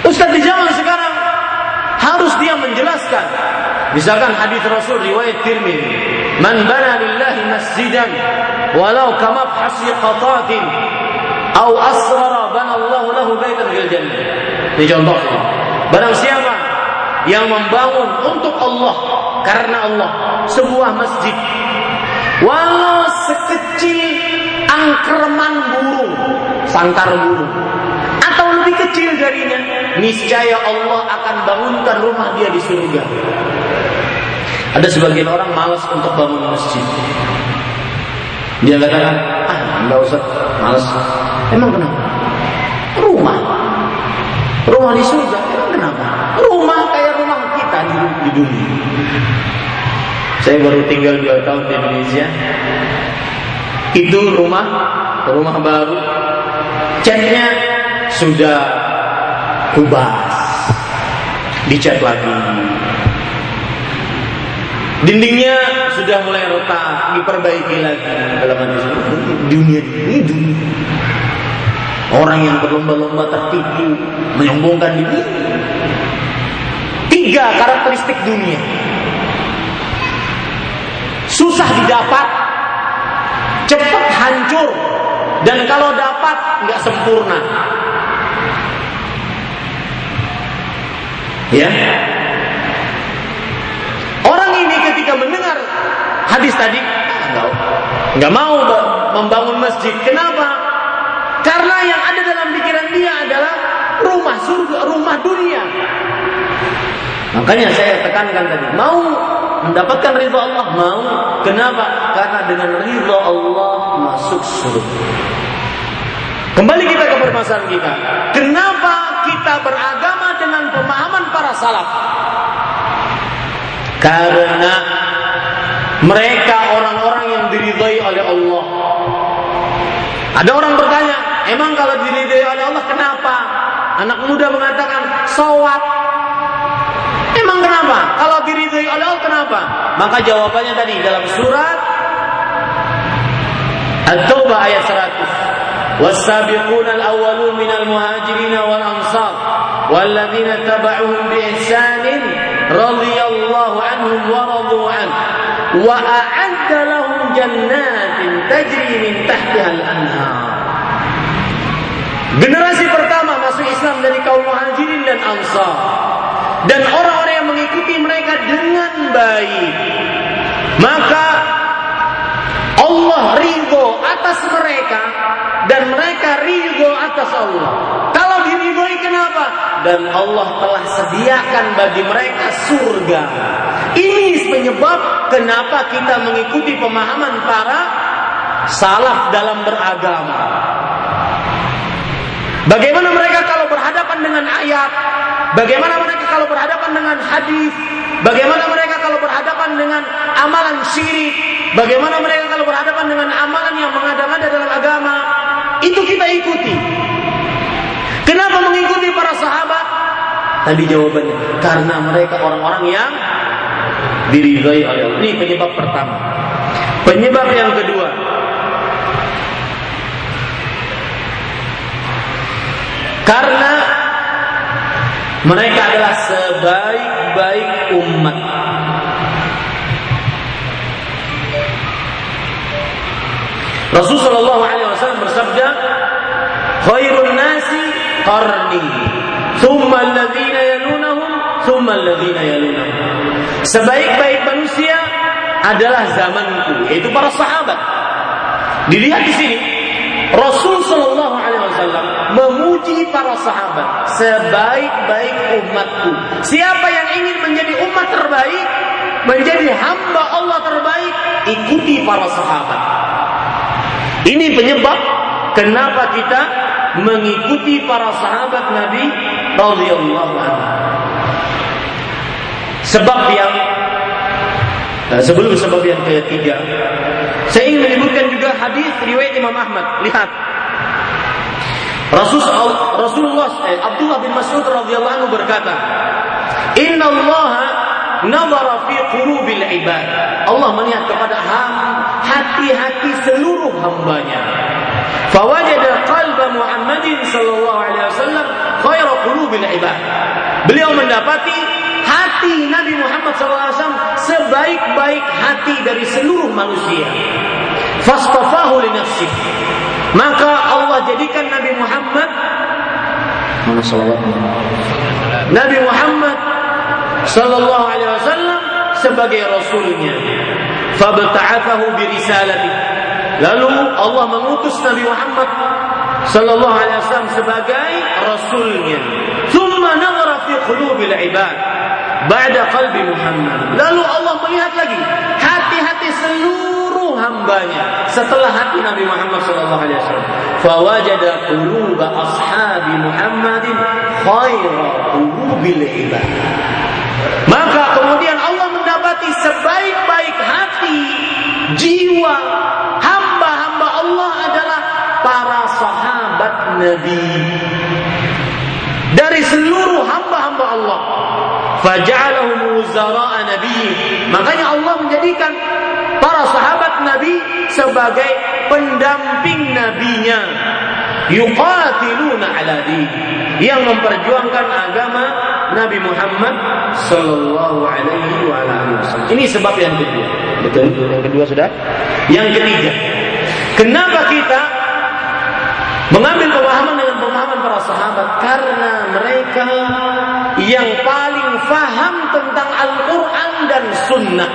Ustaz di zaman sekarang harus dia menjelaskan. Misalkan hadis Rasul riwayat Tirmidzi, "Man bana lillahi masjidan walau kama hasi qatatin au asrara bana Allah lahu baitan fil jannah." Ini contohnya. Barang siapa yang membangun untuk Allah karena Allah sebuah masjid walau sekecil angkerman burung, sangkar burung atau lebih kecil darinya, niscaya Allah akan bangunkan rumah dia di surga. Ada sebagian orang malas untuk bangun masjid. Dia katakan, ah enggak usah, malas. Emang kenapa? Rumah. Rumah di surga, emang kenapa? Rumah kayak rumah kita di, di dunia. Saya baru tinggal dua tahun di Indonesia. Itu rumah, rumah baru. Catnya sudah kubas, dicat lagi. Dindingnya sudah mulai retak, diperbaiki lagi dalam dunia ini dunia. Orang yang berlomba-lomba tertipu, menyombongkan diri. Tiga karakteristik dunia. Susah didapat, cepat hancur, dan kalau dapat nggak sempurna. Ya, Orang ini ketika mendengar hadis tadi, nggak, nggak mau membangun masjid. Kenapa? Karena yang ada dalam pikiran dia adalah rumah surga, rumah dunia. Makanya saya tekankan tadi, mau mendapatkan ridho Allah, mau. Kenapa? Karena dengan ridho Allah masuk surga. Kembali kita ke permasalahan kita. Kenapa kita beragama dengan pemahaman para salaf? Karena mereka orang-orang yang diridhai oleh Allah. Ada orang bertanya, emang kalau diridhai oleh Allah kenapa? Anak muda mengatakan, sawat Emang kenapa? Kalau diridhai oleh Allah kenapa? Maka jawabannya tadi dalam surat At-Taubah ayat 100. والسابقون الأولون من المهاجرين والأنصار والذين اتبعوهم بإحسان رضي الله عنهم ورضوا عنه وأعد لهم جنات تجري من تحتها الأنهار Generasi pertama masuk Islam dari kaum muhajirin dan ansar. Dan orang-orang dengan baik. Maka Allah ridho atas mereka dan mereka ridho atas Allah. Kalau diridhoi kenapa? Dan Allah telah sediakan bagi mereka surga. Ini penyebab kenapa kita mengikuti pemahaman para salaf dalam beragama. Bagaimana mereka kalau berhadapan dengan ayat? Bagaimana mereka kalau berhadapan dengan hadis? Bagaimana mereka kalau berhadapan dengan amalan syirik? Bagaimana mereka kalau berhadapan dengan amalan yang mengada-ngada dalam agama? Itu kita ikuti. Kenapa mengikuti para sahabat? Tadi jawabannya, karena mereka orang-orang yang diridhai oleh Allah. Ini penyebab pertama. Penyebab yang kedua, karena mereka adalah sebaik-baik umat. Rasulullah Shallallahu Alaihi Wasallam bersabda, "Khairun nasi qarni, thumma alladhina yalunahum, thumma alladhina yalunahum." Sebaik-baik manusia adalah zamanku, yaitu para sahabat. Dilihat di sini, Rasul Shallallahu Alaihi Wasallam memuji para sahabat sebaik-baik umatku. Siapa yang ingin menjadi umat terbaik, menjadi hamba Allah terbaik, ikuti para sahabat. Ini penyebab kenapa kita mengikuti para sahabat Nabi radhiyallahu anhu. Sebab yang nah, sebelum sebab yang ketiga, saya ingin menyebutkan juga hadis riwayat Imam Ahmad. Lihat. Rasul Rasulullah eh, Abdullah bin Mas'ud radhiyallahu anhu berkata, "Inna Allah nazara fi qulubil ibad." Allah melihat kepada hati-hati seluruh hambanya. Fawajada qalba Muhammadin sallallahu alaihi wasallam khairu qulubil ibad. Beliau mendapati hati Nabi Muhammad SAW sebaik-baik hati dari seluruh manusia. Fastafahu li Maka Allah jadikan Nabi Muhammad mana salawatnya? Nabi Muhammad sallallahu alaihi wasallam sebagai rasulnya. Fabta'athahu bi risalati. Lalu Allah mengutus Nabi Muhammad sallallahu alaihi wasallam sebagai rasulnya. Thumma nazara fi qulubil ibad Ba'da qalbi Muhammad. Lalu Allah melihat lagi hati-hati seluruh hambanya setelah hati Nabi Muhammad sallallahu alaihi wasallam. Fawajada quluba ashabi Muhammadin khaira qulubil ibad. Maka kemudian Allah mendapati sebaik-baik hati jiwa hamba-hamba Allah adalah para sahabat Nabi dari seluruh hamba-hamba Allah faja'alahum wuzara'a nabi makanya Allah menjadikan nabi sebagai pendamping nabinya yuqatiluna ala din yang memperjuangkan agama Nabi Muhammad sallallahu alaihi wa wasallam. Ini sebab yang kedua. Betul? Yang kedua sudah? Yang ketiga. Kenapa kita mengambil pemahaman dengan pemahaman para sahabat? Karena mereka yang paling faham tentang Al-Quran dan Sunnah.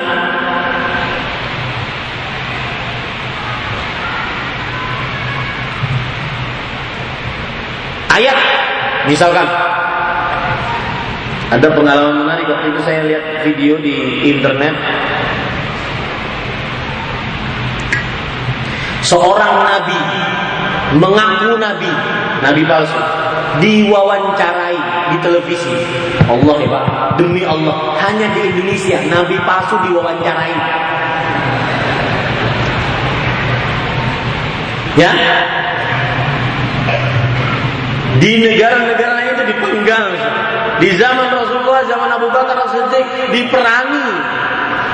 Ayat, misalkan ada pengalaman menarik waktu itu saya lihat video di internet seorang nabi mengaku nabi, nabi palsu diwawancarai di televisi. Allah ya Pak, demi Allah, hanya di Indonesia nabi palsu diwawancarai. Ya, di negara-negara lain itu dipenggal. Di zaman Rasulullah, zaman Abu Bakar As-Siddiq diperangi.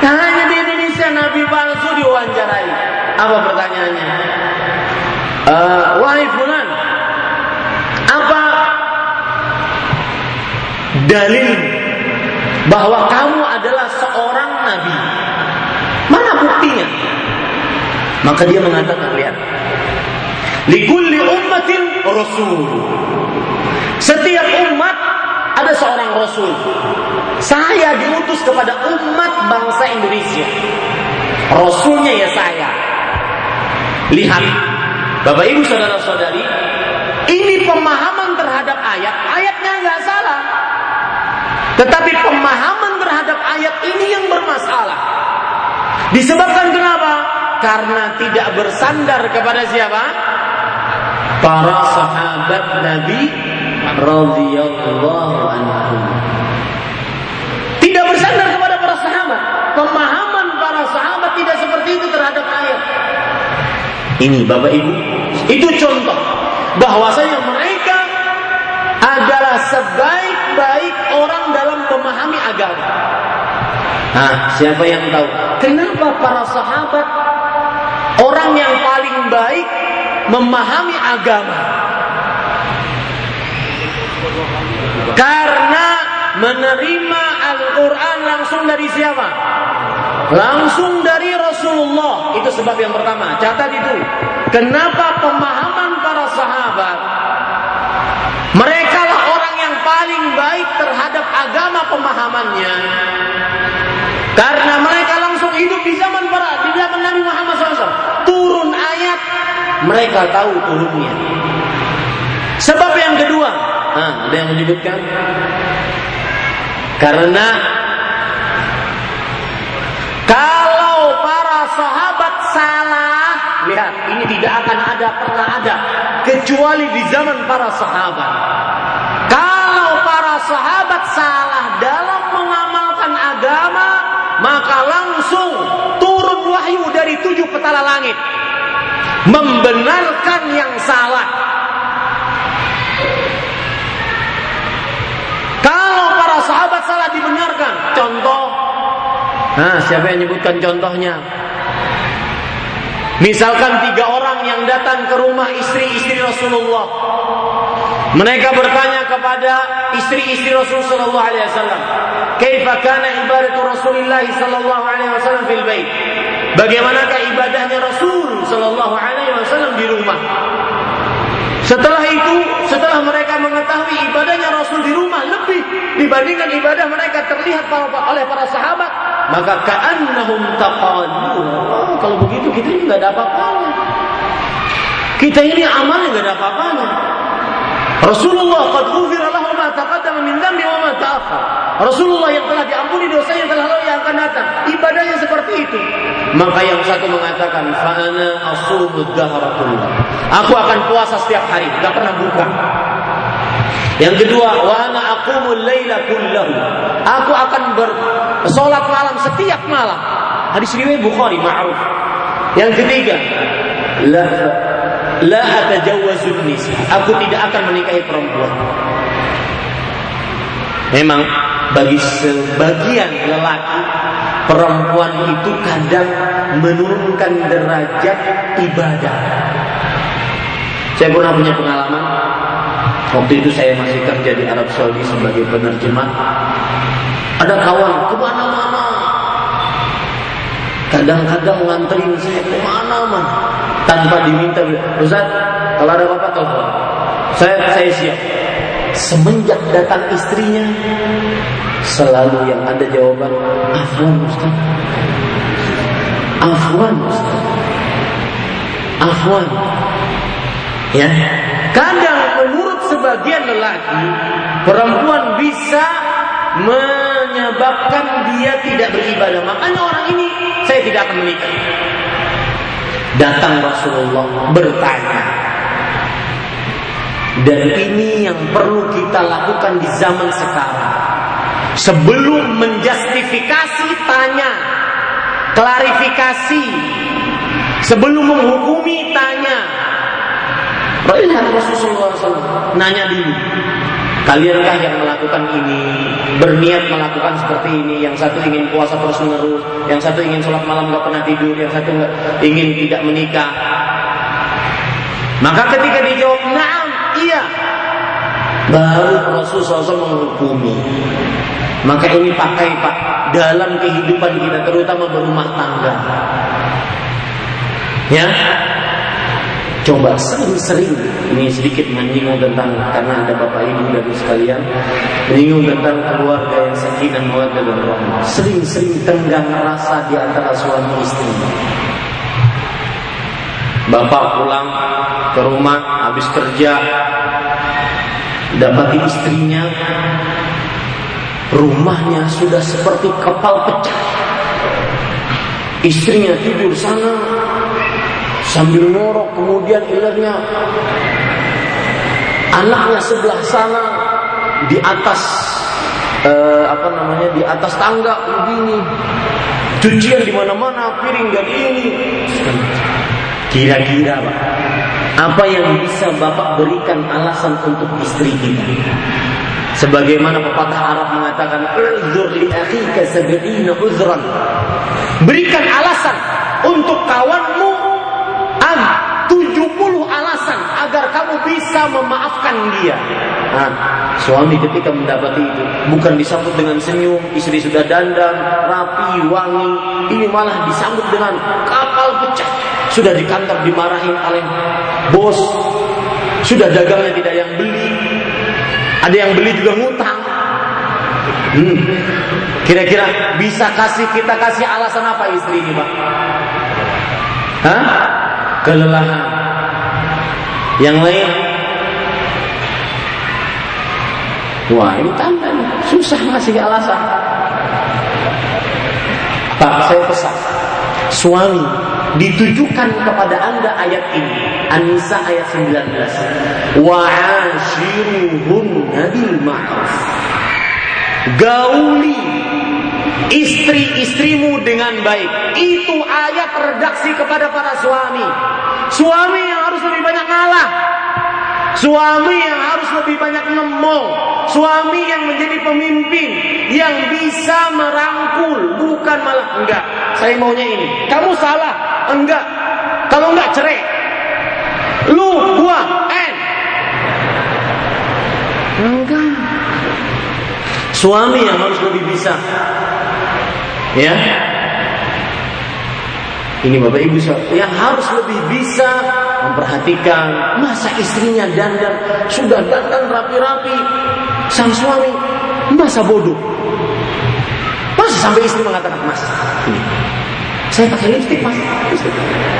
Hanya di Indonesia nabi palsu diwawancarai. Apa pertanyaannya? Uh, wahai fulan, apa dalil bahwa kamu adalah seorang nabi? Mana buktinya? Maka dia mengatakan, lihat. Likulli ummatin rasul. Setiap umat ada seorang rasul. Saya diutus kepada umat bangsa Indonesia. Rasulnya ya saya. Lihat, Bapak Ibu saudara-saudari, ini pemahaman terhadap ayat. Ayatnya nggak salah. Tetapi pemahaman terhadap ayat ini yang bermasalah. Disebabkan kenapa? Karena tidak bersandar kepada siapa? Para sahabat Nabi radhiyallahu anhum. Tidak bersandar kepada para sahabat. Pemahaman para sahabat tidak seperti itu terhadap ayat. Ini Bapak Ibu, itu contoh bahwasanya mereka adalah sebaik-baik orang dalam memahami agama. Nah, siapa yang tahu? Kenapa para sahabat orang yang paling baik memahami agama? Karena menerima Al-Quran langsung dari siapa? Langsung dari Rasulullah. Itu sebab yang pertama. Catat itu. Kenapa pemahaman para sahabat mereka lah orang yang paling baik terhadap agama pemahamannya. Karena mereka langsung hidup di zaman para di zaman Nabi Muhammad SAW. Turun ayat, mereka tahu turunnya. Sebab yang kedua, ah, ada yang menyebutkan karena kalau para sahabat salah, lihat ini tidak akan ada pernah ada kecuali di zaman para sahabat. Kalau para sahabat salah dalam mengamalkan agama, maka langsung turun wahyu dari tujuh petala langit membenarkan yang salah. Kalau para sahabat salah dibenarkan, contoh, nah siapa yang menyebutkan contohnya? Misalkan tiga orang yang datang ke rumah istri-istri Rasulullah. Mereka bertanya kepada istri-istri Rasulullah wasallam, "Kaifa kana ibadatu alaihi wasallam fil bait?" Bagaimanakah ibadahnya Rasul sallallahu alaihi wasallam di rumah? Setelah itu, setelah mereka mengetahui ibadahnya Rasul di rumah lebih dibandingkan ibadah mereka terlihat oleh para sahabat, maka ka'annahum taqalun. Oh, kalau begitu kita ini nggak ada apa-apanya. Kita ini amalnya nggak ada apa-apanya. Rasulullah qad taqaddama min dhanbi wa ma ta'akhkhar. Rasulullah yang telah diampuni dosa yang telah lalu yang akan datang. Ibadahnya seperti itu. Maka yang satu mengatakan fa'ana asumud dahratullah. Aku akan puasa setiap hari, enggak pernah buka. Yang kedua, wa ana aqumul laila kullahu. Aku akan bersolat malam setiap malam. Hadis riwayat Bukhari ma'ruf. Yang ketiga, la la atajawwazun nisa. Aku tidak akan menikahi perempuan. Memang bagi sebagian lelaki perempuan itu kadang menurunkan derajat ibadah. Saya pernah punya pengalaman waktu itu saya masih kerja di Arab Saudi sebagai penerjemah. Ada kawan ke mana-mana, kadang-kadang nganterin saya ke mana-mana tanpa diminta. Ustaz, kalau ada apa-apa telepon. Saya saya siap. Semenjak datang istrinya, selalu yang ada jawaban Afwan Ustaz. Afwan Ustaz. Afwan. Ya, kadang menurut sebagian lelaki perempuan bisa menyebabkan dia tidak beribadah. Makanya orang ini saya tidak akan menikah. Datang Rasulullah bertanya. Dan ini yang perlu kita lakukan di zaman sekarang. Sebelum menjustifikasi tanya, klarifikasi. Sebelum menghukumi tanya. Lihat Rasulullah SAW nanya dulu. Kaliankah yang melakukan ini berniat melakukan seperti ini? Yang satu ingin puasa terus menerus, yang satu ingin sholat malam nggak pernah tidur, yang satu ingin tidak menikah. Maka ketika dijawab iya, baru Rasulullah SAW menghukumi. Maka ini pakai pak dalam kehidupan kita, terutama berumah tangga. Ya, Coba sering-sering ini sedikit menyinggung tentang karena ada bapak ibu dan sekalian menyinggung tentang keluarga yang sakinah mawaddah dan rahmah. Sering-sering tenggang rasa di antara suami istri. Bapak pulang ke rumah habis kerja dapati istrinya rumahnya sudah seperti kepal pecah. Istrinya tidur sana sambil ngorok kemudian ilernya anaknya sebelah sana di atas eh, apa namanya di atas tangga begini. Cucian di mana-mana piring dan ini. Kira-kira pak apa yang bisa bapak berikan alasan untuk istri kita sebagaimana pepatah Arab mengatakan uzran berikan alasan untuk kawanmu 70 alasan agar kamu bisa memaafkan dia. Nah, suami ketika mendapati itu bukan disambut dengan senyum, istri sudah dandan, rapi, wangi, ini malah disambut dengan kapal pecah. Sudah di kantor dimarahin oleh bos, sudah dagangnya tidak yang beli, ada yang beli juga ngutang. Hmm. Kira-kira bisa kasih kita kasih alasan apa istri ini, Pak? Hah? kelelahan. Yang lain, wah ini tanda susah ngasih alasan. Pak, saya pesan, suami ditujukan kepada anda ayat ini An-Nisa ayat 19 wa'ashiruhunna bil ma'ruf gauli istri-istrimu dengan baik. Itu ayat redaksi kepada para suami. Suami yang harus lebih banyak ngalah. Suami yang harus lebih banyak ngomong. Suami yang menjadi pemimpin. Yang bisa merangkul. Bukan malah enggak. Saya maunya ini. Kamu salah. Enggak. Kalau enggak cerai. Lu, gua, en. Enggak. Suami yang harus lebih bisa Ya. Ini Bapak Ibu yang harus lebih bisa memperhatikan masa istrinya dandan sudah dandan rapi-rapi sang suami masa bodoh masa sampai istri mengatakan mas ini saya pakai lipstick mas.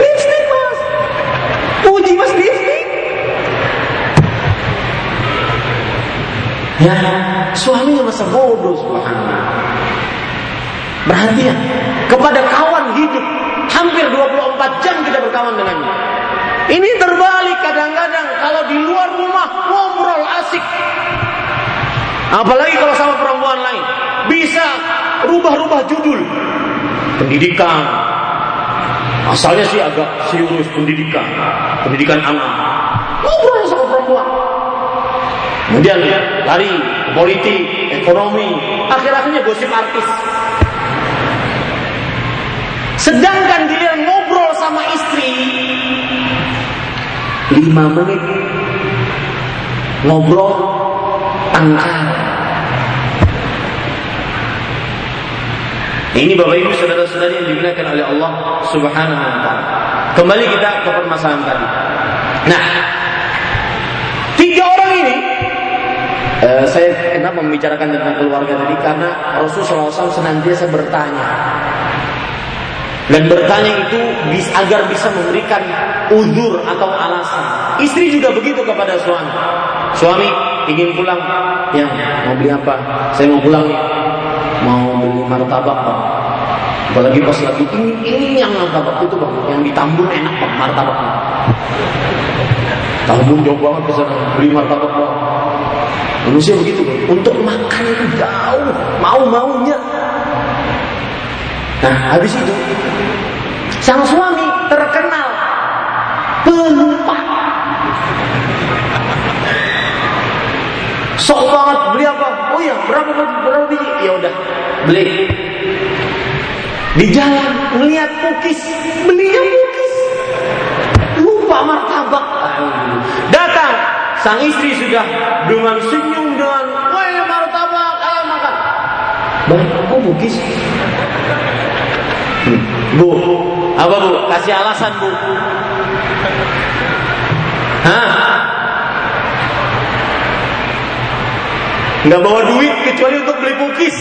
Lipstick, mas. Puji mas lipstick? Ya suaminya masa bodoh subhanallah. Perhatian kepada kawan hidup hampir 24 jam kita berkawan dengannya. Ini terbalik kadang-kadang. Kalau di luar rumah ngobrol asik. Apalagi kalau sama perempuan lain bisa rubah-rubah judul pendidikan. Asalnya sih agak serius pendidikan, pendidikan anak. Ngobrol sama perempuan. Kemudian lari politik, ekonomi, akhir-akhirnya gosip artis. Sedangkan dia ngobrol sama istri lima menit ngobrol tangkal. Ini Bapak Ibu saudara-saudari yang dimuliakan oleh Allah Subhanahu wa taala. Kembali kita ke permasalahan tadi. Nah, tiga orang ini uh, saya kenapa membicarakan tentang keluarga tadi karena Rasulullah SAW senantiasa bertanya dan bertanya itu agar bisa memberikan uzur atau alasan. Istri juga begitu kepada suami. Suami ingin pulang, ya mau beli apa? Saya mau pulang mau beli martabak pak. Apalagi pas lagi ini, ini yang martabak itu bang, yang di Tambun enak pak martabaknya. Tambun jauh banget ke sana beli martabak bang. Manusia begitu bang. Untuk makan itu jauh, mau maunya Nah, habis itu sang suami terkenal pelupa. Sok banget beli apa? Oh iya, berapa berapa biji? Ya udah, beli. Di jalan melihat pukis, belinya pukis. Lupa martabak. Datang sang istri sudah dengan senyum dengan, "Woi martabak, ayo makan." Baik, kok pukis? Bu, apa bu? Kasih alasan bu. Hah? Nggak bawa duit kecuali untuk beli pukis.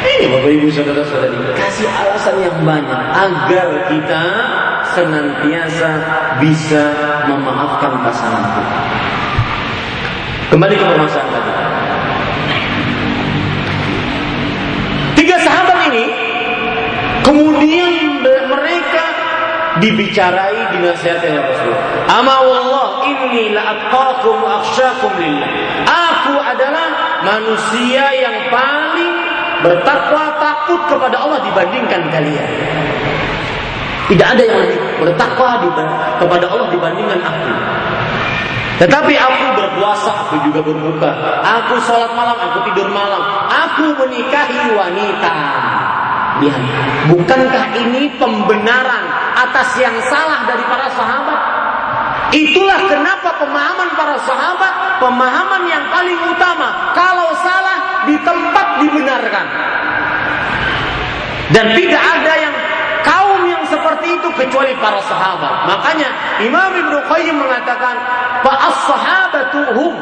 Ini Bapak Ibu Saudara-saudari, kasih alasan yang banyak agar kita senantiasa bisa memaafkan pasangan kita. Kembali ke permasalahan tadi. Tiga sahabat ini kemudian mereka dibicarai dinasihati oleh Rasulullah. Ama wallah inni la atqakum wa akhsyakum lillah. Aku adalah manusia yang paling bertakwa takut kepada Allah dibandingkan kalian. Tidak ada yang lebih bertakwa kepada Allah dibandingkan aku. Tetapi aku berpuasa, aku juga berbuka. Aku sholat malam, aku tidur malam. Aku menikahi wanita. Lihat, bukankah ini pembenaran atas yang salah dari para sahabat? Itulah kenapa pemahaman para sahabat, pemahaman yang paling utama. Kalau salah di tempat dibenarkan. Dan tidak ada yang kaum yang seperti itu kecuali para sahabat. Makanya Imam Ibnu Qayyim mengatakan, "Fa as-sahabatu hum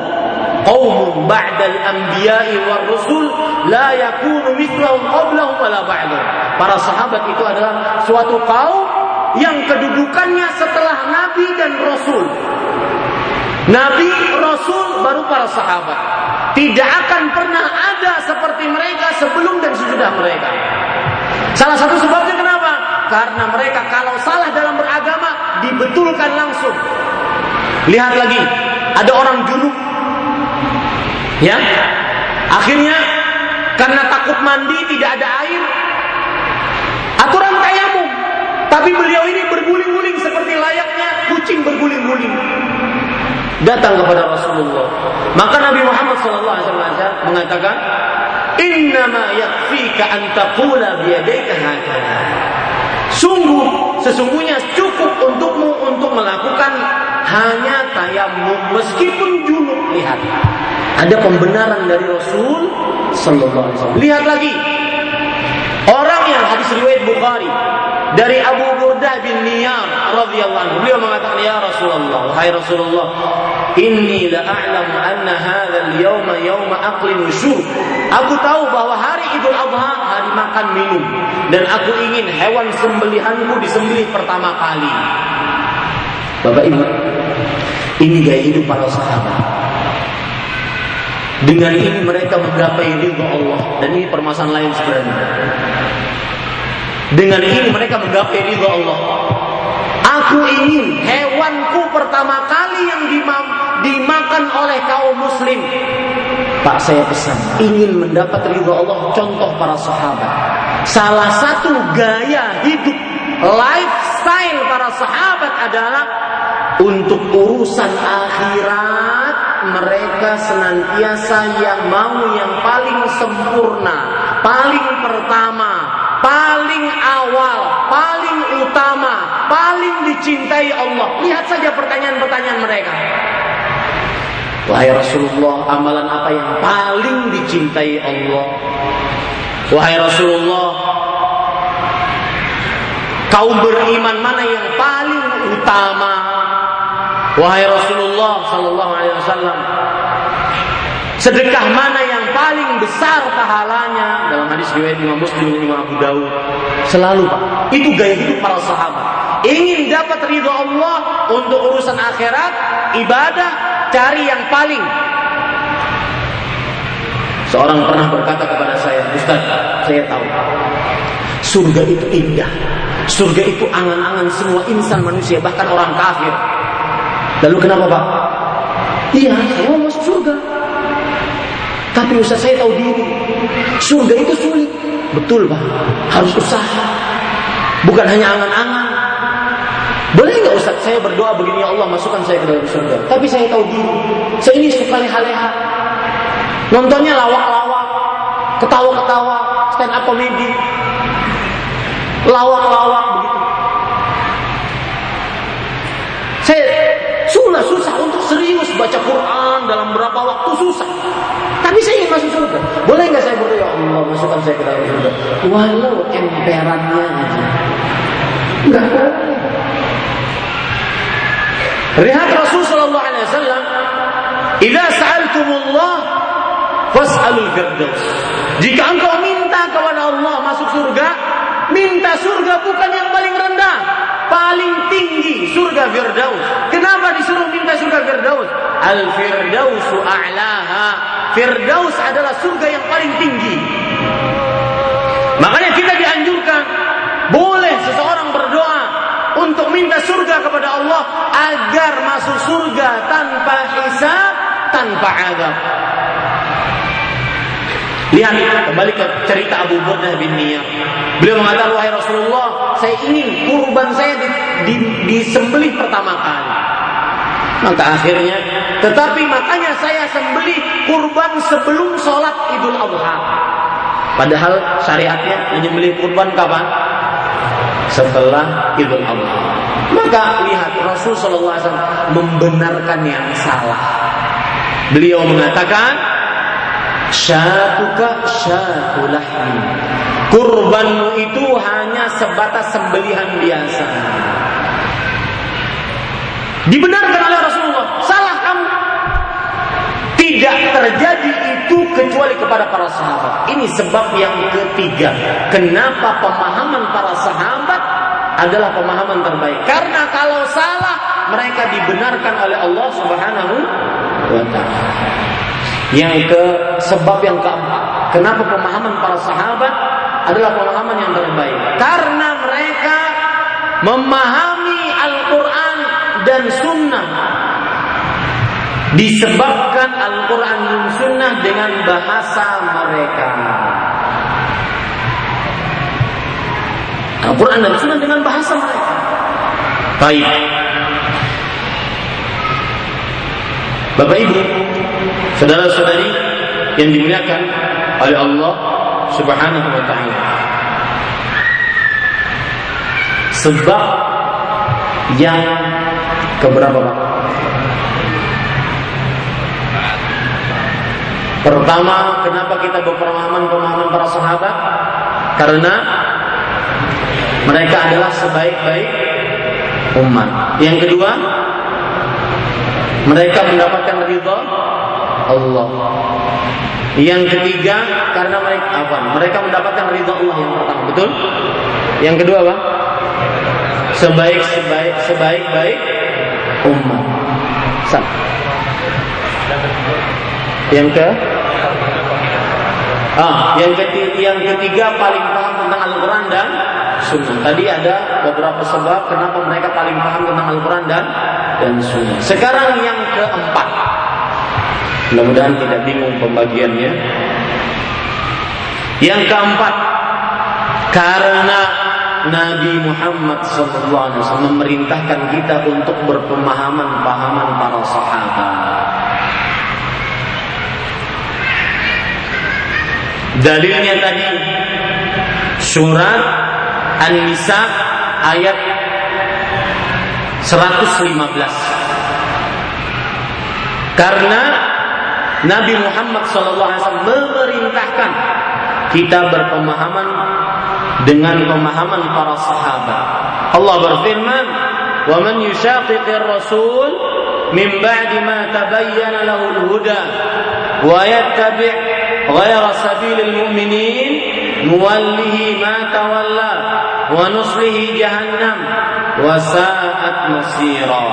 qaumun ba'da al-anbiya'i war rusul la yakunu mithlahum qablahum wala ba'dahum." Para sahabat itu adalah suatu kaum yang kedudukannya setelah nabi dan rasul. Nabi, Rasul, baru para sahabat. Tidak akan pernah ada seperti mereka sebelum dan sesudah mereka. Salah satu sebabnya kenapa? Karena mereka kalau salah dalam beragama dibetulkan langsung. Lihat lagi, ada orang junub. Ya. Akhirnya karena takut mandi tidak ada air. Aturan tayamum. Tapi beliau ini berguling-guling seperti layaknya kucing berguling-guling datang kepada Rasulullah. Maka Nabi Muhammad SAW mengatakan, Innama yakfika an taqula biyadayka hakala. Sungguh, sesungguhnya cukup untukmu untuk melakukan hanya tayamum meskipun junub. Lihat, ada pembenaran dari Rasul Sallallahu Alaihi Wasallam. Lihat lagi, orang yang hadis riwayat Bukhari dari Abu Burdah bin Niyar radhiyallahu anhu. Beliau mengatakan, "Ya Rasulullah, wahai Rasulullah, inni la a'lamu anna al-yawma yawma aqlin nusyur." Aku tahu bahwa hari Idul Adha hari makan minum dan aku ingin hewan sembelihanku disembelih pertama kali. Bapak Ibu, ini gaya hidup para sahabat. Dengan ini mereka menggapai ridho Allah dan ini permasalahan lain sebenarnya. Dengan ini mereka menggapai ridho Allah. Aku ingin hewanku pertama kali yang dimakan oleh kaum muslim. Pak saya pesan, ingin mendapat ridho Allah, contoh para sahabat. Salah satu gaya hidup, lifestyle para sahabat adalah untuk urusan akhirat mereka senantiasa yang mau yang paling sempurna, paling pertama, paling awal, paling utama, paling dicintai Allah. Lihat saja pertanyaan-pertanyaan mereka. Wahai Rasulullah, amalan apa yang paling dicintai Allah? Wahai Rasulullah, kaum beriman mana yang paling utama? Wahai Rasulullah sallallahu alaihi wasallam, sedekah mana yang paling besar pahalanya dalam hadis riwayat Imam Muslim dan Imam Abu Dawud. Selalu Pak, itu gaya hidup para sahabat. Ingin dapat ridho Allah untuk urusan akhirat, ibadah, cari yang paling. Seorang pernah berkata kepada saya, Ustaz, saya tahu. Surga itu indah. Surga itu angan-angan semua insan manusia, bahkan orang kafir. Lalu kenapa Pak? Iya, saya mau masuk surga. Tapi Ustaz saya tahu diri. Surga itu sulit. Betul Pak. Harus usaha. Bukan hanya angan-angan. Boleh nggak Ustaz saya berdoa begini ya Allah masukkan saya ke dalam surga. Tapi saya tahu diri. Saya ini suka leha-leha. Nontonnya lawak-lawak. Ketawa-ketawa. Stand up comedy. Lawak-lawak begitu. Saya sudah susah untuk serius baca Quran dalam berapa waktu susah. Tapi saya ingin masuk nggak saya berdoa ya Allah masukkan saya ke dalam surga? Walau emperannya aja. Enggak boleh. Rasul sallallahu alaihi wasallam, "Idza sa'altumullah fas'alul firdaus." Jika engkau minta kepada Allah masuk surga, minta surga bukan yang paling rendah, paling tinggi surga Firdaus. Kenapa disuruh minta surga Firdaus? Al Firdausu a'laha. Firdaus adalah surga yang paling tinggi. Makanya kita dianjurkan boleh seseorang berdoa untuk minta surga kepada Allah agar masuk surga tanpa hisab, tanpa azab. Lihat kembali ke cerita Abu Burdah bin Niyar. Beliau mengatakan wahai Rasulullah, saya ingin kurban saya di, di, disembelih pertama kali. Maka akhirnya, tetapi makanya saya sembelih kurban sebelum sholat Idul Adha. Padahal syariatnya menyembelih kurban kapan? Setelah Idul Adha. Maka lihat Rasul SAW membenarkan yang salah. Beliau mengatakan, Syatuka syatu lahim. Kurbanmu itu hanya sebatas sembelihan biasa. Dibenarkan oleh Rasulullah. Salah kamu. Tidak terjadi itu kecuali kepada para sahabat. Ini sebab yang ketiga. Kenapa pemahaman para sahabat adalah pemahaman terbaik. Karena kalau salah mereka dibenarkan oleh Allah Subhanahu wa taala. Yang ke sebab yang keempat, kenapa pemahaman para sahabat adalah pemahaman yang terbaik? Karena mereka memahami Al-Quran dan Sunnah disebabkan Al-Quran dan Sunnah dengan bahasa mereka. Al-Quran dan Sunnah dengan bahasa mereka. Baik. Bapak Ibu, Saudara-saudari yang dimuliakan oleh Allah Subhanahu wa taala. Sebab yang keberapa Pak? Pertama, kenapa kita berpemahaman-pemahaman para sahabat? Karena mereka adalah sebaik-baik umat. Yang kedua, mereka mendapatkan ridha Allah. Yang ketiga karena mereka apa? Mereka mendapatkan ridha Allah yang pertama, betul? Yang kedua apa? Sebaik sebaik sebaik baik umat. Sam. Yang ke Ah, yang ketiga, yang ketiga paling paham tentang Al-Quran dan Sunnah. Tadi ada beberapa sebab kenapa mereka paling paham tentang Al-Quran dan dan Sunnah. Sekarang yang keempat, Mudah-mudahan tidak bingung pembagiannya. Yang keempat, karena Nabi Muhammad SAW memerintahkan kita untuk berpemahaman pahaman para sahabat. Dalilnya tadi surat An-Nisa ayat 115. Karena Nabi Muhammad SAW memerintahkan kita berpemahaman dengan pemahaman para sahabat. Allah berfirman, "Wa man yushaqiqir rasul min ba'di ma tabayyana lahu al-huda wa yattabi' ghayra sabilil mu'minin nuwallihi ma wa sa'at masira."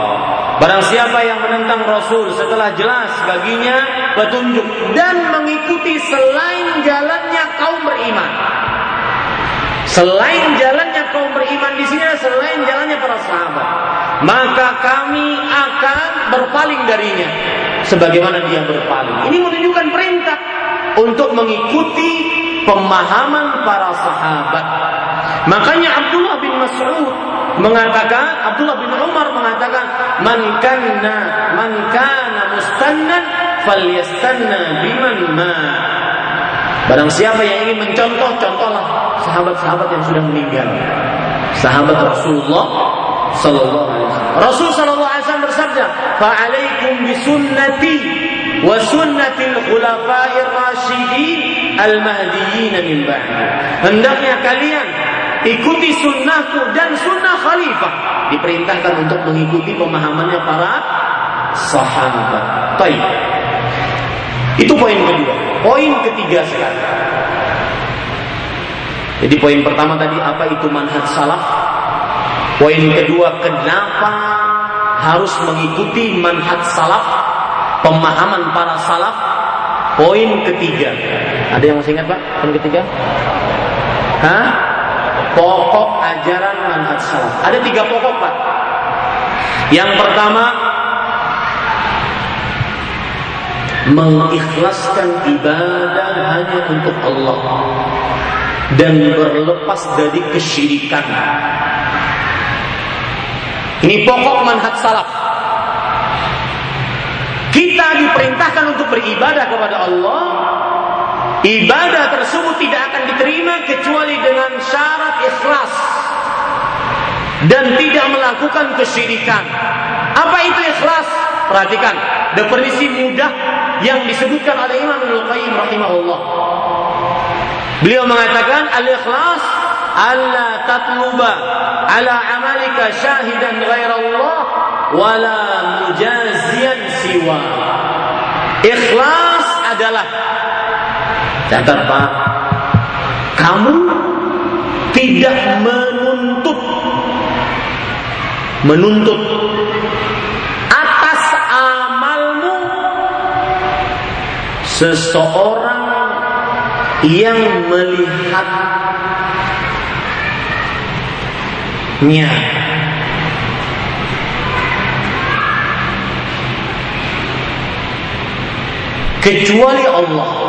Barang siapa yang menentang Rasul setelah jelas baginya petunjuk dan mengikuti selain jalannya kaum beriman. Selain jalannya kaum beriman di sini selain jalannya para sahabat, maka kami akan berpaling darinya sebagaimana dia berpaling. Ini menunjukkan perintah untuk mengikuti pemahaman para sahabat. Makanya Abdullah bin Mas'ud mengatakan Abdullah bin Umar mengatakan man kana man kana mustannan falyastanna biman ma Barang siapa yang ingin mencontoh, contohlah sahabat-sahabat yang sudah meninggal. Sahabat Rasulullah sallallahu alaihi wasallam. Rasul sallallahu alaihi wasallam bersabda, "Fa'alaikum bisunnati wa sunnatil khulafa'ir rasyidin al-mahdiyyin min ba'di." Hendaknya kalian ikuti sunnahku dan sunnah khalifah. Diperintahkan untuk mengikuti pemahamannya para sahabat. Baik. Itu poin kedua. Poin ketiga sekarang. Jadi poin pertama tadi apa itu manhaj salaf? Poin kedua kenapa harus mengikuti manhaj salaf? Pemahaman para salaf. Poin ketiga. Ada yang masih ingat Pak? Poin ketiga? Hah? Pokok ajaran manhaj salaf. Ada tiga pokok Pak. Yang pertama mengikhlaskan ibadah hanya untuk Allah dan berlepas dari kesyirikan. Ini pokok manhaj salaf. Kita diperintahkan untuk beribadah kepada Allah. Ibadah tersebut tidak akan diterima kecuali dengan syarat ikhlas dan tidak melakukan kesyirikan. Apa itu ikhlas? Perhatikan definisi mudah yang disebutkan oleh Imam Ibnu Qayyim rahimahullah. Beliau mengatakan al-ikhlas alla tatluba ala amalika syahidan ghairallah wala mujazian siwa. Ikhlas adalah catat Pak, kamu tidak menuntut. Menuntut. Atas amalmu seseorang yang melihatnya kecuali Allah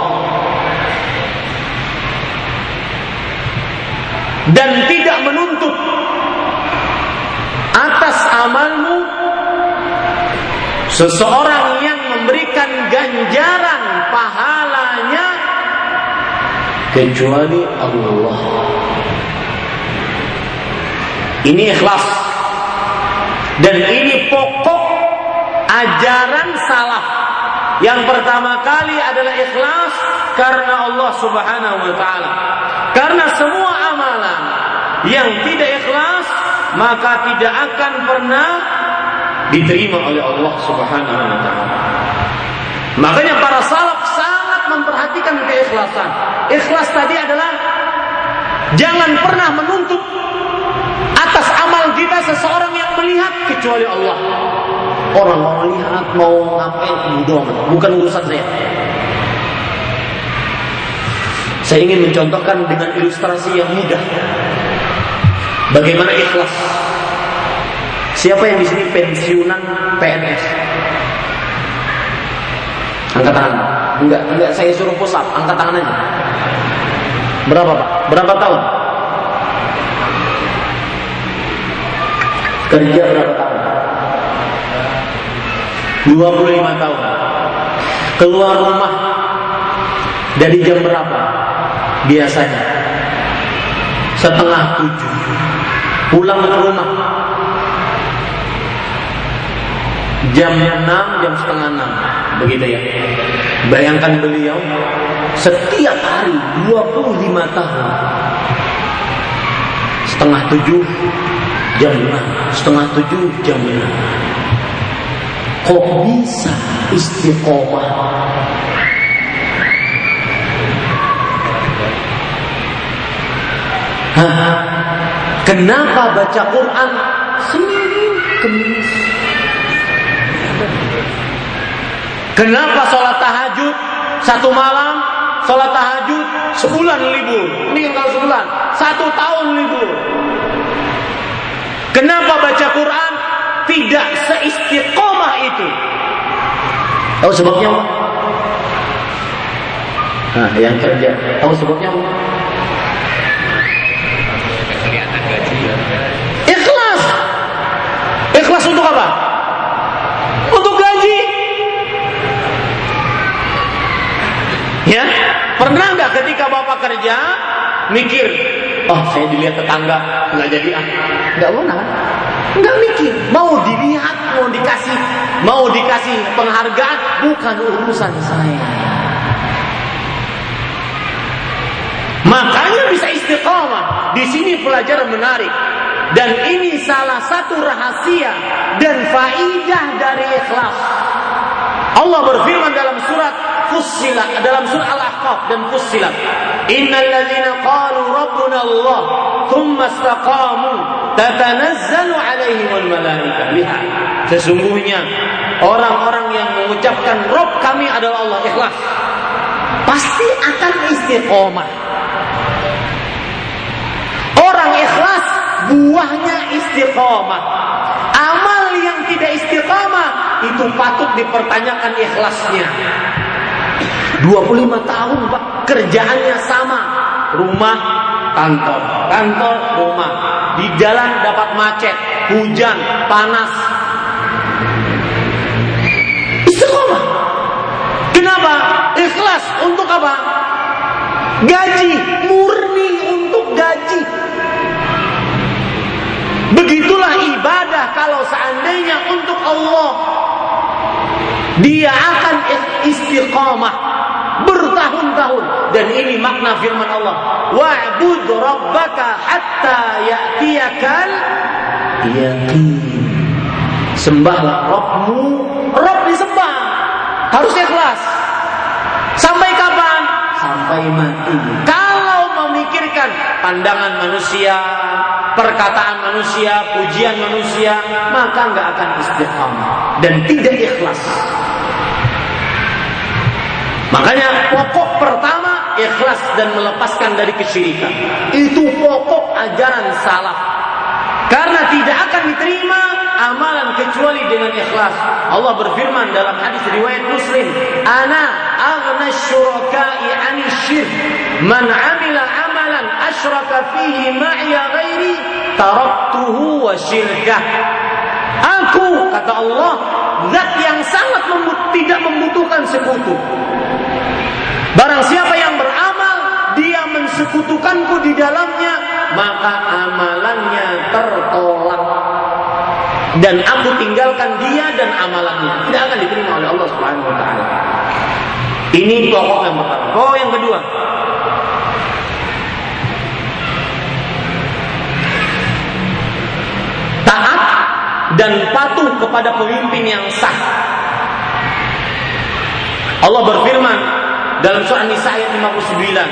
dan tidak menuntut atas amalmu seseorang yang memberikan ganjaran pahalanya kecuali Allah. Ini ikhlas. Dan ini pokok ajaran salaf. Yang pertama kali adalah ikhlas karena Allah Subhanahu wa taala. Karena semua amalan yang tidak ikhlas maka tidak akan pernah diterima oleh Allah Subhanahu wa taala. Makanya para salaf sangat memperhatikan keikhlasan. Ikhlas tadi adalah jangan pernah menuntut atas amal kita seseorang yang melihat kecuali Allah. Orang mau melihat mau ngapain bodoh bukan urusan saya. Saya ingin mencontohkan dengan ilustrasi yang mudah. Bagaimana ikhlas? Siapa yang di sini pensiunan PNS? Angkat tangan. Enggak, enggak saya suruh pusat, angkat tangan aja. Berapa Pak? Berapa tahun? Kerja berapa? 25 tahun. Keluar rumah dari jam berapa? Biasanya setengah tujuh. Pulang ke rumah jam 6, jam setengah 6 begitu ya bayangkan beliau setiap hari 25 tahun setengah 7 jam 6 setengah 7 jam 6 kok bisa istiqomah Hah? Kenapa baca Quran Senin Kemis Kenapa sholat tahajud satu malam, sholat tahajud sebulan libur? Kalau sebulan, satu tahun libur. Kenapa baca Quran tidak seistiqomah itu? Tahu sebabnya? Nah, yang kerja, tahu sebabnya apa? Ikhlas. Ikhlas untuk apa? Untuk gaji. Ya, pernah nggak ketika bapak kerja mikir, oh saya dilihat tetangga nggak jadi ah, nggak kan? Nggak mikir, mau dilihat, mau dikasih, mau dikasih penghargaan, bukan urusan saya. Makanya bisa istiqomah. Di sini pelajaran menarik dan ini salah satu rahasia dan faidah dari ikhlas. Allah berfirman dalam surat Fussilat dalam surah Al-Ahqaf dan Fussilat. Sesungguhnya orang-orang yang mengucapkan Rob kami adalah Allah ikhlas pasti akan istiqomah. Orang ikhlas buahnya istiqomah. Amal yang tidak istiqomah itu patut dipertanyakan ikhlasnya. 25 tahun Pak kerjaannya sama. Rumah, kantor, kantor, rumah. Di jalan dapat macet, hujan, panas. Istiqomah. Kenapa? Ikhlas untuk apa? Gaji, murni untuk gaji. Begitulah ibadah kalau seandainya untuk Allah dia akan istiqamah bertahun-tahun. Dan ini makna firman Allah. Wa'bud rabbaka hatta ya'tiyakal yaqin. Sembahlah Rabbmu. Rabb disembah. Harus ikhlas. Sampai kapan? Sampai mati. Kalau memikirkan pandangan manusia perkataan manusia, pujian manusia, maka nggak akan istiqamah. Dan tidak ikhlas. Makanya pokok pertama ikhlas dan melepaskan dari kesyirikan. Itu pokok ajaran salaf. Karena tidak akan diterima amalan kecuali dengan ikhlas. Allah berfirman dalam hadis riwayat Muslim, "Ana aghna syuraka'i 'anil syirk. Man 'amila amalan asyraka fihi ma'iya ghairi, taraktuhu wa syirkah." Aku kata Allah, zat yang sangat membut, tidak membutuhkan sekutu. Barang siapa yang beramal, dia mensekutukanku di dalamnya, maka amalannya tertolak. Dan aku tinggalkan dia dan amalannya. Tidak akan diterima oleh Allah Subhanahu wa taala. Ini pokok yang pertama. Pokok yang kedua. Taat dan patuh kepada pemimpin yang sah. Allah berfirman dalam surah Nisa ayat 59,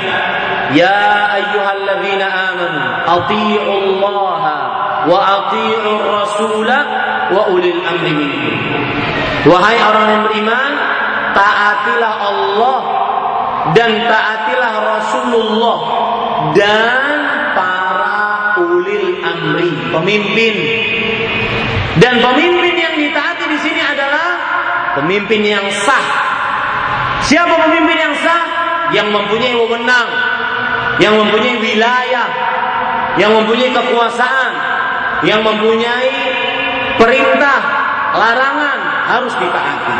"Ya ayyuhalladzina amanu, athi'u Allah wa athi'u Rasul wa ulil amri minkum." Wahai orang yang beriman, taatilah Allah dan taatilah Rasulullah dan para ulil amri, pemimpin. Dan pemimpin yang ditaati di sini adalah pemimpin yang sah. Siapa pemimpin yang sah? Yang mempunyai wewenang, yang mempunyai wilayah, yang mempunyai kekuasaan, yang mempunyai perintah, larangan harus ditaati.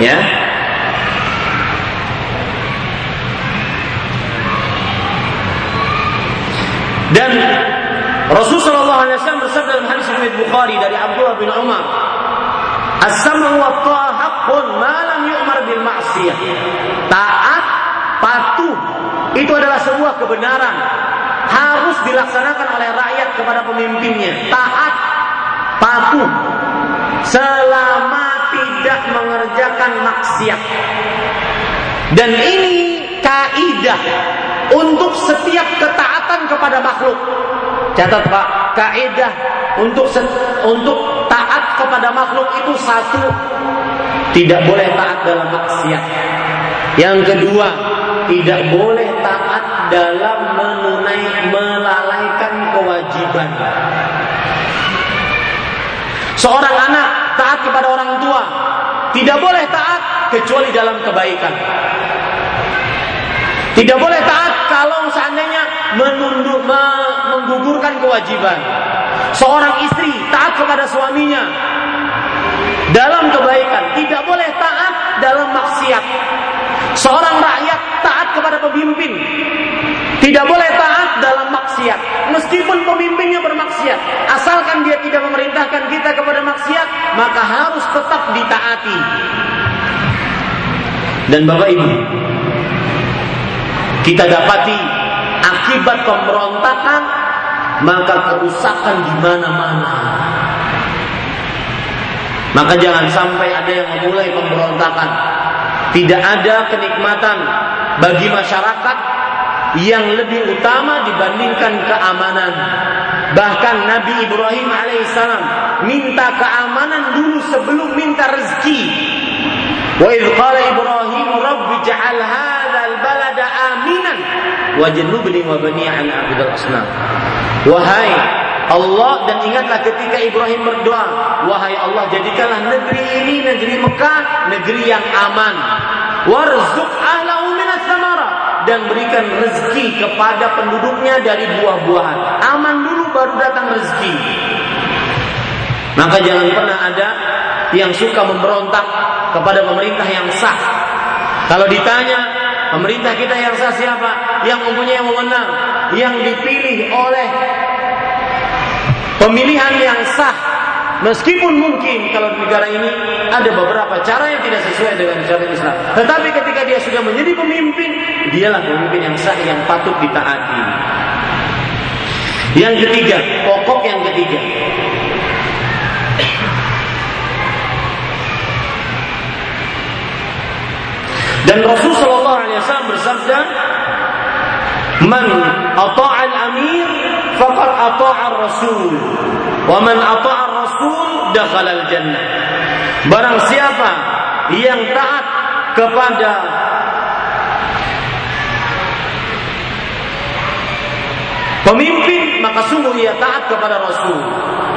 Ya. Dan Rasulullah Shallallahu Alaihi Wasallam bersabda dalam hadis Bukhari dari Abdullah bin Umar, "As-sam'u wa ta'ah haqqun ma lam yu'mar bil ma'siyah." Taat, patuh itu adalah sebuah kebenaran harus dilaksanakan oleh rakyat kepada pemimpinnya. Taat, patuh selama tidak mengerjakan maksiat. Dan ini kaidah untuk setiap ketaatan kepada makhluk. Catat Pak, kaidah untuk untuk taat kepada makhluk itu satu tidak boleh taat dalam maksiat. Yang kedua, tidak boleh taat dalam menunai melalaikan kewajiban. Seorang anak taat kepada orang tua tidak boleh taat kecuali dalam kebaikan. Tidak boleh taat kalau seandainya menunduk, menggugurkan kewajiban. Seorang istri taat kepada suaminya dalam kebaikan, tidak boleh taat dalam maksiat. Seorang rakyat taat kepada pemimpin, tidak boleh taat dalam maksiat. Meskipun pemimpinnya bermaksiat, asalkan dia tidak memerintahkan kita kepada maksiat, maka harus tetap ditaati. Dan Bapak Ibu, kita dapati akibat pemberontakan, maka kerusakan di mana-mana. Maka jangan sampai ada yang memulai pemberontakan. Tidak ada kenikmatan bagi masyarakat yang lebih utama dibandingkan keamanan. Bahkan Nabi Ibrahim alaihissalam minta keamanan dulu sebelum minta rezeki. Wa idh qala Ibrahim rabbi ja'al hadzal balada aminan wajnubni wa bani an a'budal asnam. Wahai Allah dan ingatlah ketika Ibrahim berdoa, wahai Allah jadikanlah negeri ini negeri Mekah negeri yang aman. Warzuq ahlahu minas dan berikan rezeki kepada penduduknya dari buah-buahan. Aman dulu baru datang rezeki. Maka jangan pernah ada yang suka memberontak kepada pemerintah yang sah. Kalau ditanya pemerintah kita yang sah siapa? Yang mempunyai wewenang, yang dipilih oleh pemilihan yang sah Meskipun mungkin kalau di negara ini ada beberapa cara yang tidak sesuai dengan syariat Islam. Tetapi ketika dia sudah menjadi pemimpin, dialah pemimpin yang sah yang patut ditaati. Yang ketiga, pokok yang ketiga. Dan Rasul Shallallahu Alaihi Wasallam bersabda, "Man faqad ata'ar Rasul, wa man ata'ar Rasul dakhalal jannah." Barang siapa yang taat kepada pemimpin maka sungguh ia taat kepada Rasul.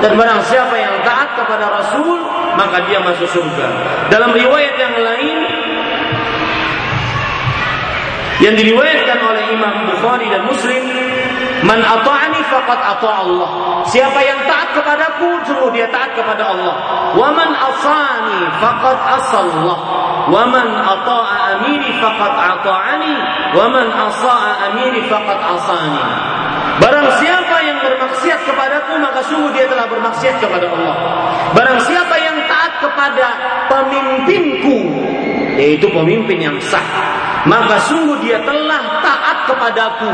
Dan barang siapa yang taat kepada Rasul maka dia masuk surga. Dalam riwayat yang lain yang diriwayatkan oleh Imam Bukhari dan Muslim Man ata'ani faqad ata' Allah. Siapa yang taat kepadaku, sungguh dia taat kepada Allah. Wa man asani faqad asallah. Wa man ata'a amiri faqad ata'ani. Wa man asa'a amiri faqad asani. Barang siapa yang bermaksiat kepadaku maka sungguh dia telah bermaksiat kepada Allah. Barang siapa yang taat kepada pemimpinku yaitu pemimpin yang sah maka sungguh dia telah taat kepadaku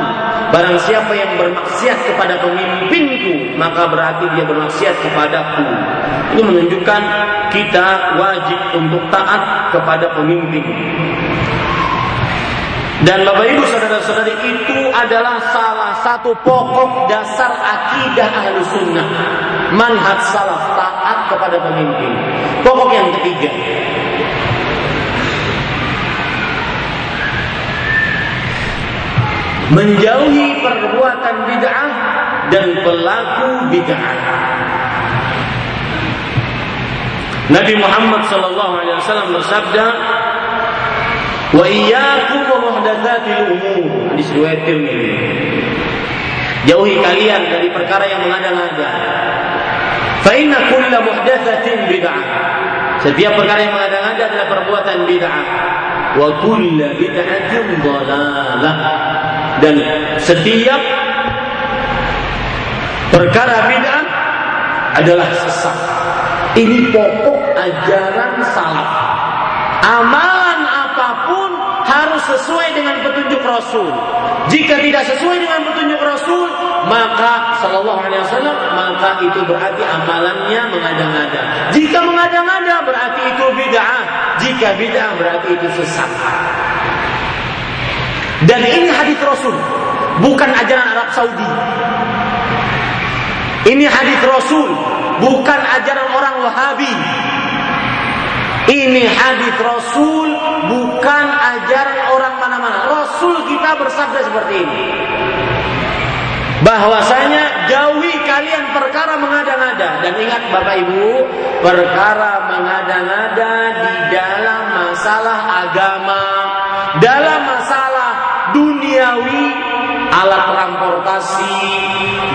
barang siapa yang bermaksiat kepada pemimpinku maka berarti dia bermaksiat kepadaku ini menunjukkan kita wajib untuk taat kepada pemimpin dan Bapak Ibu saudara-saudari itu adalah salah satu pokok dasar akidah ahlu sunnah. Manhaj salaf taat kepada pemimpin. Pokok yang ketiga, menjauhi perbuatan bid'ah dan pelaku bid'ah. Nabi Muhammad sallallahu alaihi wasallam bersabda, "Wa iyyakum wa muhdatsatil umur." Hadis riwayat Tirmidzi. Jauhi kalian dari perkara yang mengada-ngada. Fa inna kulla muhdatsatin bid'ah. Setiap perkara yang mengada-ngada adalah perbuatan bid'ah. Wa kulla bid'atin dhalalah dan setiap perkara bid'ah adalah sesat. Ini pokok ajaran salaf. Amalan apa pun harus sesuai dengan petunjuk Rasul. Jika tidak sesuai dengan petunjuk Rasul, maka Shallallahu Alaihi Wasallam maka itu berarti amalannya mengada-ngada. Jika mengada-ngada berarti itu bid'ah. Jika bid'ah berarti itu sesat. Dan ini hadis Rasul, bukan ajaran Arab Saudi. Ini hadis Rasul, bukan ajaran orang Wahabi. Ini hadis Rasul, bukan ajaran orang mana-mana. Rasul kita bersabda seperti ini. Bahwasanya jauhi kalian perkara mengada-ngada dan ingat Bapak Ibu, perkara mengada-ngada di dalam masalah agama, dalam duniawi, alat transportasi,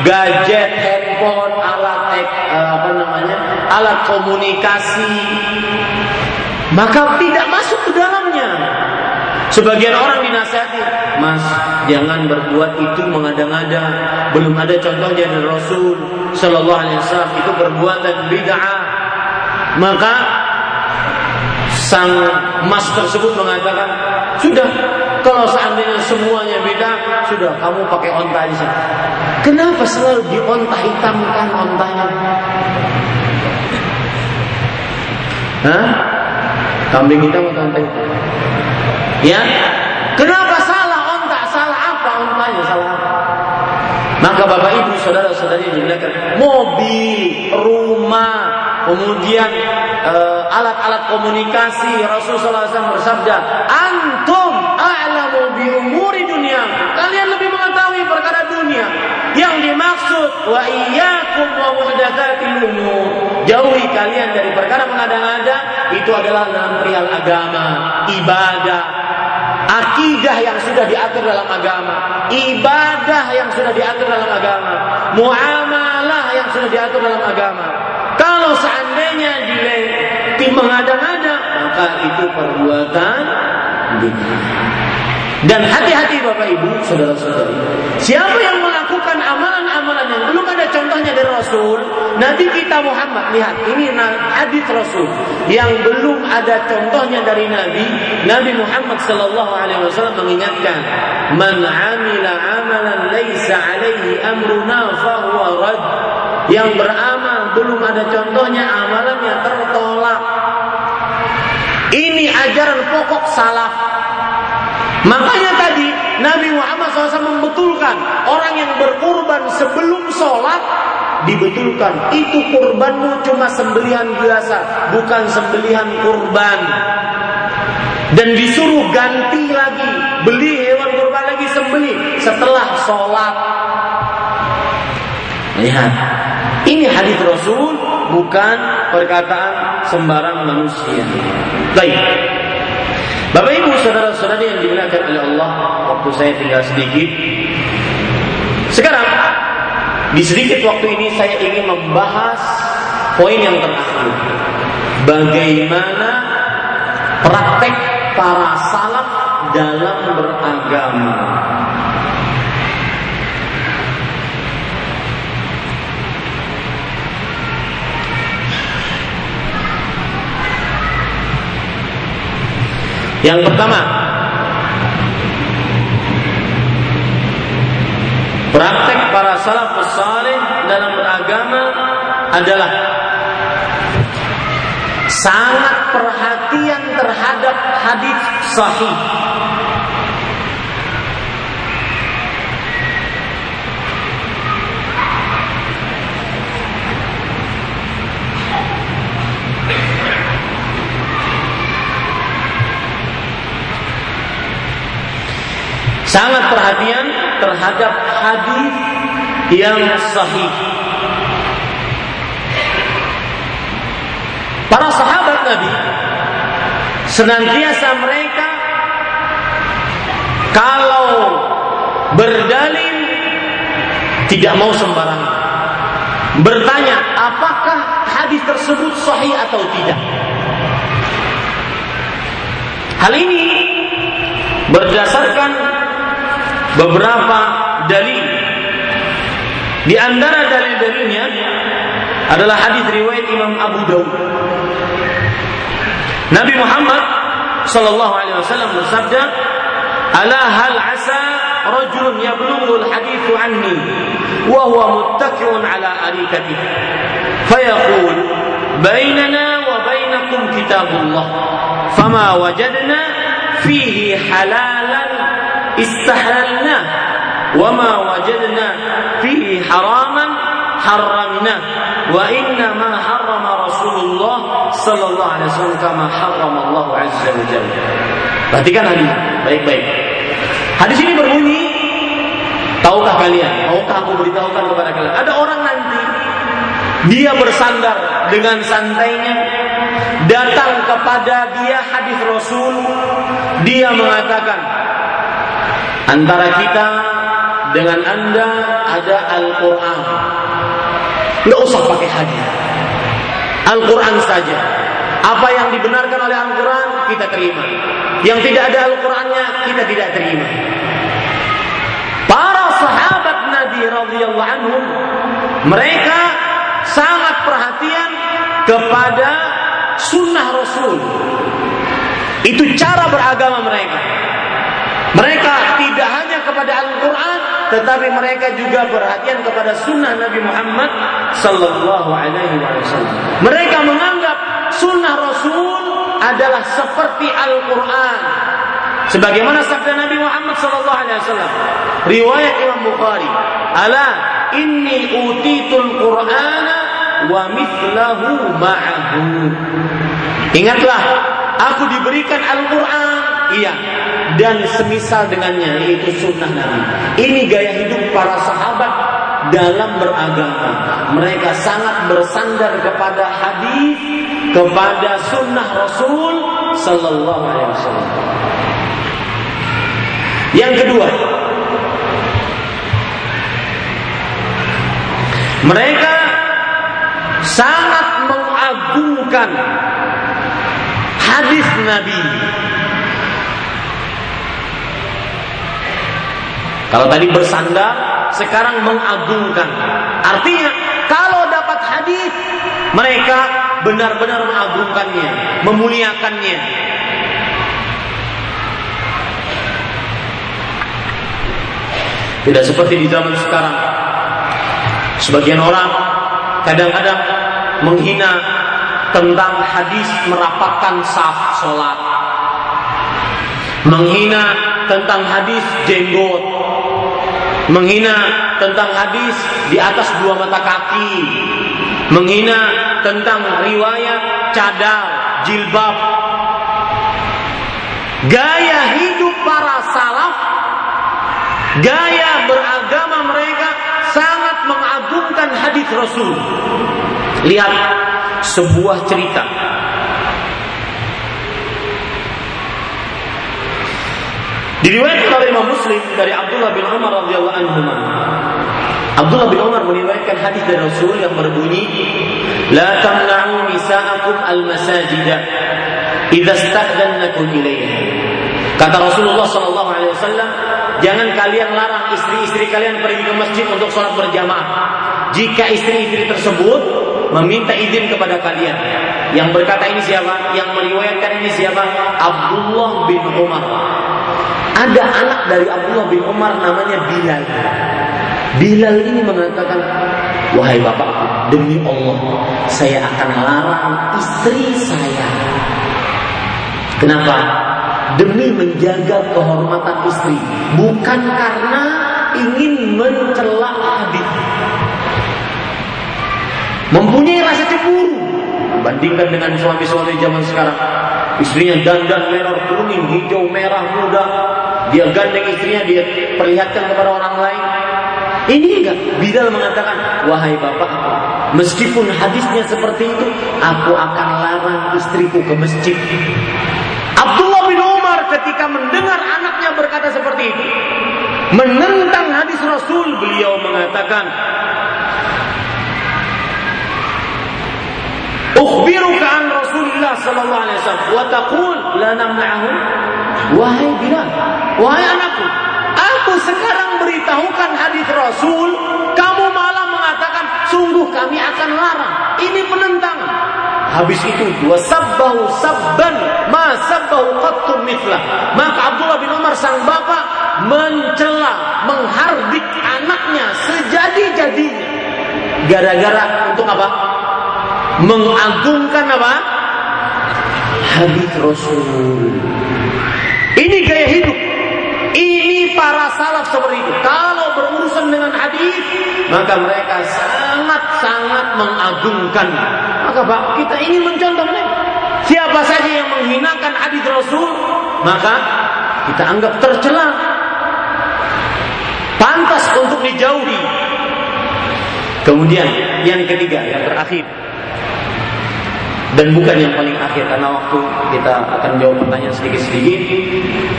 gadget, handphone, alat eh, apa namanya, alat komunikasi, maka tidak masuk ke dalamnya. Sebagian orang dinasihati, Mas, jangan berbuat itu mengada-ngada. Belum ada contohnya dari Rasul Shallallahu Alaihi Wasallam itu perbuatan bid'ah. Maka sang mas tersebut mengatakan, sudah Kalau seandainya semuanya beda, sudah kamu pakai onta aja. Kenapa selalu di onta hitamkan ontanya? Hah? Kambing hitam atau onta hitam? Ya? Kenapa salah onta? Salah apa ontanya? Salah apa? Maka Bapak Ibu saudara-saudari dimuliakan, mobil, rumah, kemudian eh, alat-alat komunikasi Rasulullah SAW bersabda, "Antum a'lamu bi umuri dunia." Kalian lebih mengetahui perkara dunia. Yang dimaksud wa iyyakum wa muhdatsatil umur. Jauhi kalian dari perkara mengada-ngada itu adalah dalam perihal agama, ibadah, akidah yang sudah diatur dalam agama, ibadah yang sudah diatur dalam agama, muamalah yang sudah diatur dalam agama. Kalau seandainya di mengada-ngada, maka itu perbuatan Dan hati-hati Bapak Ibu, saudara-saudari. Siapa yang melakukan amalan-amalan yang belum ada contohnya dari Rasul, Nabi kita Muhammad lihat ini hadis Rasul yang belum ada contohnya dari Nabi. Nabi Muhammad Sallallahu Alaihi Wasallam mengingatkan, "Man amila amalan laisa alaihi amruna fahuwa rad." Yang beramal belum ada contohnya amalannya tertolak. Ini ajaran pokok salaf Makanya Nabi Muhammad SAW membetulkan orang yang berkurban sebelum sholat dibetulkan. Itu kurbanmu cuma sembelihan biasa bukan sembelihan kurban. Dan disuruh ganti lagi beli hewan kurban lagi sembeli. Setelah sholat. Lihat ini hadis Rasul bukan perkataan sembarang manusia. Baik Bapak Ibu saudara-saudari yang dimuliakan oleh Allah, waktu saya tinggal sedikit. Sekarang di sedikit waktu ini saya ingin membahas poin yang terakhir. Bagaimana praktek para salaf dalam beragama. Yang pertama, praktek para salafus saleh dalam beragama adalah sangat perhatian terhadap hadis sahih sangat perhatian terhadap hadis yang sahih. Para sahabat Nabi senantiasa mereka kalau berdalil tidak mau sembarangan. Bertanya, apakah hadis tersebut sahih atau tidak? Hal ini berdasarkan beberapa dalil. Di antara dalil-dalilnya adalah hadis riwayat Imam Abu Dawud. Nabi Muhammad sallallahu alaihi wasallam bersabda, "Ala hal asa rajulun yablughu al-hadithu anni wa huwa muttaki'un ala arikatihi." Fayaqul, "Bainana wa bainakum kitabullah, fama wajadna fihi halalan istahalna wa ma wajadna fihi haraman haramna wa inna ma harrama Rasulullah sallallahu alaihi wasallam kama الله Allah azza wa jalla. Perhatikan hadis baik-baik. Hadis ini berbunyi Tahukah kalian? Tahukah aku beritahukan kepada kalian? Ada orang nanti dia bersandar dengan santainya datang kepada dia hadis Rasul dia mengatakan Antara kita dengan Anda ada Al-Quran. Nggak usah pakai hadis. Al-Quran saja. Apa yang dibenarkan oleh Al-Quran kita terima. Yang tidak ada Al-Qurannya kita tidak terima. Para sahabat Nabi radhiyallahu anhum mereka sangat perhatian kepada sunnah Rasul. Itu cara beragama mereka. Mereka kepada Al-Quran, tetapi mereka juga perhatian kepada sunnah Nabi Muhammad Sallallahu Alaihi Wasallam. Mereka menganggap sunnah Rasul adalah seperti Al-Quran. Sebagaimana sabda Nabi Muhammad Sallallahu Alaihi Wasallam, riwayat Imam Bukhari, "Ala inni utitul Qur'ana wa mithlahu ma'ahu." Ingatlah, aku diberikan Al-Quran, iya, dan semisal dengannya yaitu sunnah Nabi. Ini gaya hidup para sahabat dalam beragama. Mereka sangat bersandar kepada hadis, kepada sunnah Rasul Sallallahu Alaihi Wasallam. Yang kedua, mereka sangat mengagungkan hadis Nabi Kalau tadi bersandar, sekarang mengagungkan. Artinya, kalau dapat hadis, mereka benar-benar mengagungkannya, memuliakannya. Tidak seperti di zaman sekarang. Sebagian orang kadang-kadang menghina tentang hadis merapatkan saf sholat. Menghina tentang hadis jenggot menghina tentang hadis di atas dua mata kaki, menghina tentang riwayat cadar, jilbab. Gaya hidup para salaf, gaya beragama mereka sangat mengagungkan hadis Rasul. Lihat sebuah cerita Diriwayatkan oleh Imam Muslim dari Abdullah bin Umar radhiyallahu anhu. Abdullah bin Umar meriwayatkan hadis dari Rasul yang berbunyi, "La tamna'u nisa'akum al-masajid idza ista'dhannakum ilaiha." Kata Rasulullah sallallahu alaihi wasallam, jangan kalian larang istri-istri kalian pergi ke masjid untuk sholat berjamaah. Jika istri-istri tersebut meminta izin kepada kalian. Yang berkata ini siapa? Yang meriwayatkan ini siapa? Abdullah bin Umar ada anak dari Abdullah bin Umar namanya Bilal. Bilal ini mengatakan, Wahai bapak, demi Allah, saya akan larang istri saya. Kenapa? Demi menjaga kehormatan istri, bukan karena ingin mencela hadis. Mempunyai rasa cemburu, bandingkan dengan suami-suami zaman sekarang. Istrinya dandan merah kuning, hijau, merah, muda, dia gandeng istrinya, dia perlihatkan kepada orang lain. Ini enggak. Bilal mengatakan, wahai bapak, meskipun hadisnya seperti itu, aku akan larang istriku ke masjid. Abdullah bin Umar ketika mendengar anaknya berkata seperti itu, menentang hadis Rasul, beliau mengatakan, Ukhbiruka an Rasulullah sallallahu alaihi wasallam wa taqul la namna'hu Wahai Bilal, wahai anakku, aku sekarang beritahukan hadis Rasul, kamu malah mengatakan sungguh kami akan larang. Ini penentangan. Habis itu dua sabbahu sabban ma sabbahu qattu mithlah. Maka Abdullah bin Umar sang bapak mencela, menghardik anaknya sejadi-jadinya. Gara-gara untuk apa? Mengagungkan apa? Hadis Rasul. Ini gaya hidup. Ini para salaf seperti itu. Kalau berurusan dengan hadis, maka mereka sangat-sangat mengagungkan. Maka Pak, kita ingin mencontoh mereka. Siapa saja yang menghinakan hadis Rasul, maka kita anggap tercela. Pantas untuk dijauhi. Kemudian yang ketiga, yang terakhir, dan bukan yang paling akhir karena waktu kita akan jawab pertanyaan sedikit-sedikit.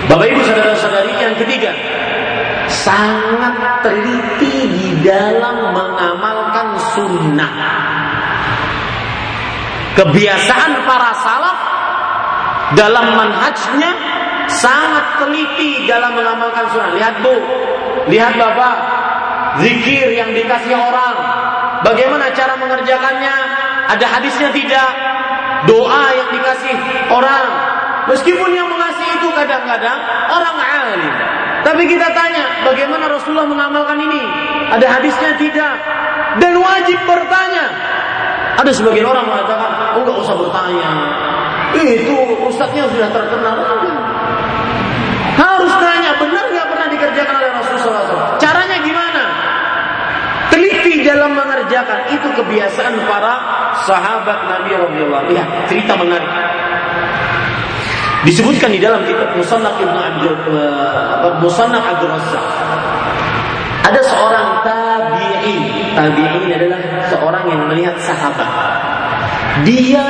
Bapak Ibu saudara-saudari yang ketiga, sangat teliti di dalam mengamalkan sunnah. Kebiasaan para salaf dalam manhajnya sangat teliti dalam mengamalkan sunnah. Lihat bu, lihat bapak, zikir yang dikasih orang, bagaimana cara mengerjakannya? Ada hadisnya tidak? Doa yang dikasih orang Meskipun yang mengasih itu kadang-kadang orang alim. Tapi kita tanya, bagaimana Rasulullah mengamalkan ini? Ada hadisnya tidak? Dan wajib bertanya. Ada sebagian orang mengatakan, oh nggak usah bertanya. Itu ustadznya sudah terkenal. Harus tanya, benar nggak pernah dikerjakan oleh Rasulullah? Caranya gimana? Teliti dalam mengerjakan itu kebiasaan para sahabat Nabi Rasulullah. Lihat cerita menarik. Disebutkan di dalam kitab Musannaf Ibnu Abdul uh, Musannaf Abdul Razzaq. Ada seorang tabi'in. Tabi'in adalah seorang yang melihat sahabat. Dia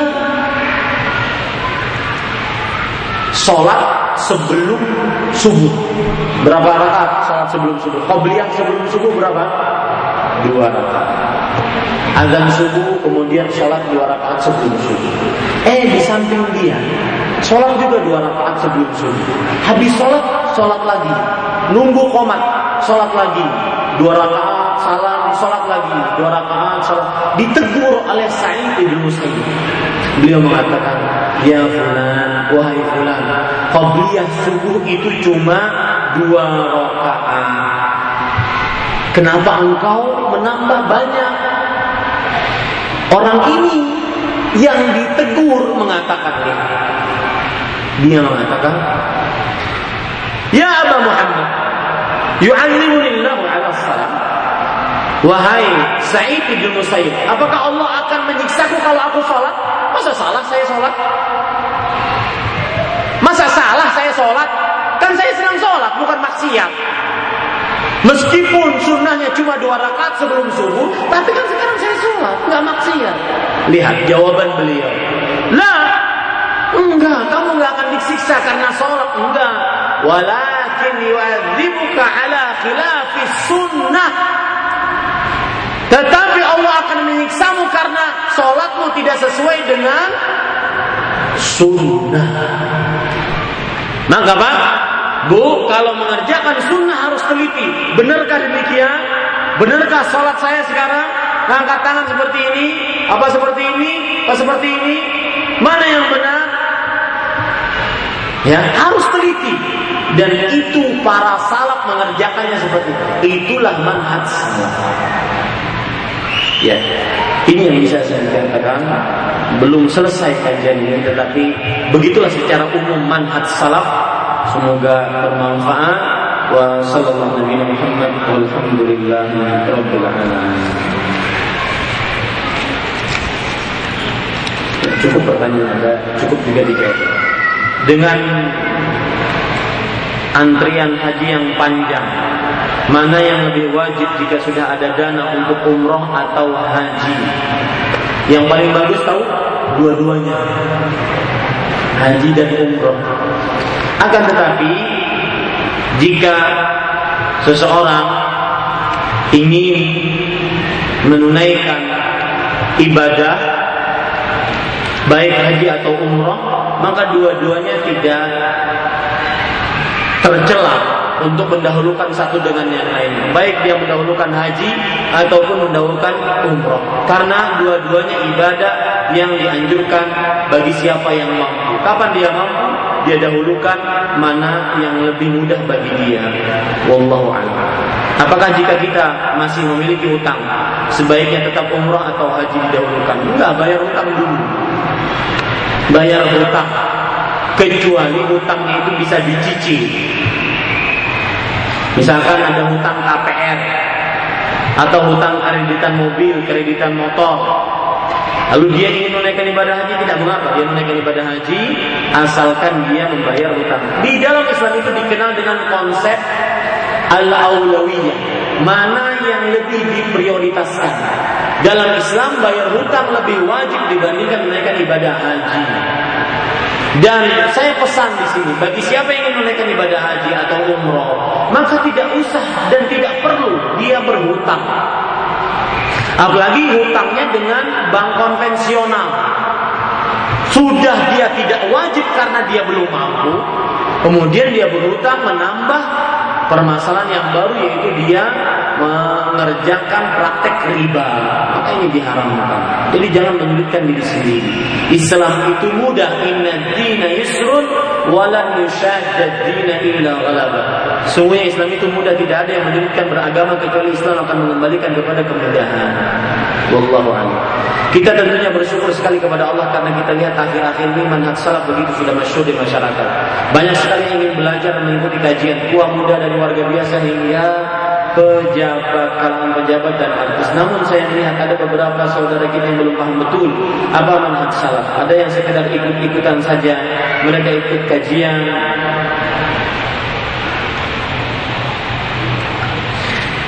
sholat sebelum subuh. Berapa rakaat sholat sebelum subuh? Qobliyah sebelum subuh berapa? Dua rakaat. Azan subuh kemudian sholat dua rakaat sebelum subuh. Eh di samping dia Sholat juga dua rakaat sebelum subuh. Habis sholat, sholat lagi. Nunggu komat, sholat lagi. Dua rakaat, salam, sholat lagi. Dua rakaat, sholat. Ditegur oleh Sa'id ibn Musayyib. Beliau mengatakan, Ya fulan, wahai fulan, Qabliyah subuh itu cuma dua rakaat. Kenapa engkau menambah banyak? Orang ini yang ditegur mengatakan dia mengatakan, Ya Aba Muhammad, yu'allimunillahu ala salam. Wahai Sa'id bin Musayyib, apakah Allah akan menyiksaku kalau aku sholat? Masa salah saya sholat? Masa salah saya sholat? Kan saya sedang sholat, bukan maksiat. Meskipun sunnahnya cuma dua rakaat sebelum subuh, tapi kan sekarang saya sholat, nggak maksiat. Lihat jawaban beliau. Lah, Enggak, kamu enggak akan disiksa karena sholat. Enggak. Walakin yu'adzibuka ala khilafi sunnah. Tetapi Allah akan menyiksamu karena sholatmu tidak sesuai dengan sunnah. Maka Pak, Bu, kalau mengerjakan sunnah harus teliti. Benarkah demikian? Benarkah sholat saya sekarang? Angkat tangan seperti ini? Apa seperti ini? Apa seperti ini? Mana yang benar? Ya, harus teliti. Dan itu para salaf mengerjakannya seperti itu. Itulah manhaj salaf. Ya, ini yang bisa saya katakan. Belum selesai kajian ini, tetapi begitulah secara umum manhaj salaf. Semoga bermanfaat. Wa sallallahu alaihi. Cukup pertanyaan Anda, cukup juga dijawab. Dengan antrian haji yang panjang mana yang lebih wajib jika sudah ada dana untuk umroh atau haji? Yang paling bagus tahu? Dua-duanya. Haji dan umroh akan tetapi jika seseorang ingin menunaikan ibadah baik haji atau umroh maka dua-duanya tidak tercela untuk mendahulukan satu dengan yang lain. Baik dia mendahulukan haji ataupun mendahulukan umroh. Karena dua-duanya ibadah yang dianjurkan bagi siapa yang mampu. Kapan dia mampu? Dia dahulukan mana yang lebih mudah bagi dia. Wallahu a'lam. Apakah jika kita masih memiliki hutang, sebaiknya tetap umroh atau haji didahulukan? Enggak, bayar hutang dulu bayar hutang kecuali hutangnya itu bisa dicicil. Misalkan ada hutang KPR atau hutang kreditan mobil, kreditan motor. Lalu dia ingin menunaikan ibadah haji tidak mengapa dia menunaikan ibadah haji asalkan dia membayar hutang. Di dalam Islam itu dikenal dengan konsep al-aulawiyah. Mana yang lebih diprioritaskan? Dalam Islam bayar hutang lebih wajib dibandingkan menaikkan ibadah haji. Dan saya pesan di sini bagi siapa yang ingin menaikkan ibadah haji atau umroh, maka tidak usah dan tidak perlu dia berhutang. Apalagi hutangnya dengan bank konvensional. Sudah dia tidak wajib karena dia belum mampu, kemudian dia berhutang menambah permasalahan yang baru yaitu dia mengerjakan praktek riba, maka ini diharamkan. Jadi jangan menyulitkan diri sendiri. Islam itu mudah. Inna dina yusrun walan yushaddad dina illa ghalaba. Sungguhnya Islam itu mudah, tidak ada yang menyulitkan beragama kecuali Islam akan mengembalikan kepada kemudahan. Wallahu a'lam. Kita tentunya bersyukur sekali kepada Allah karena kita lihat akhir-akhir ini manhaj salaf begitu sudah masyhur di masyarakat. Banyak sekali yang ingin belajar mengikuti kajian tua muda dari warga biasa hingga pejabat kalangan pejabat dan artis. Namun saya melihat ada beberapa saudara kita yang belum paham betul apa manhaj salaf. Ada yang sekedar ikut-ikutan saja, mereka ikut kajian,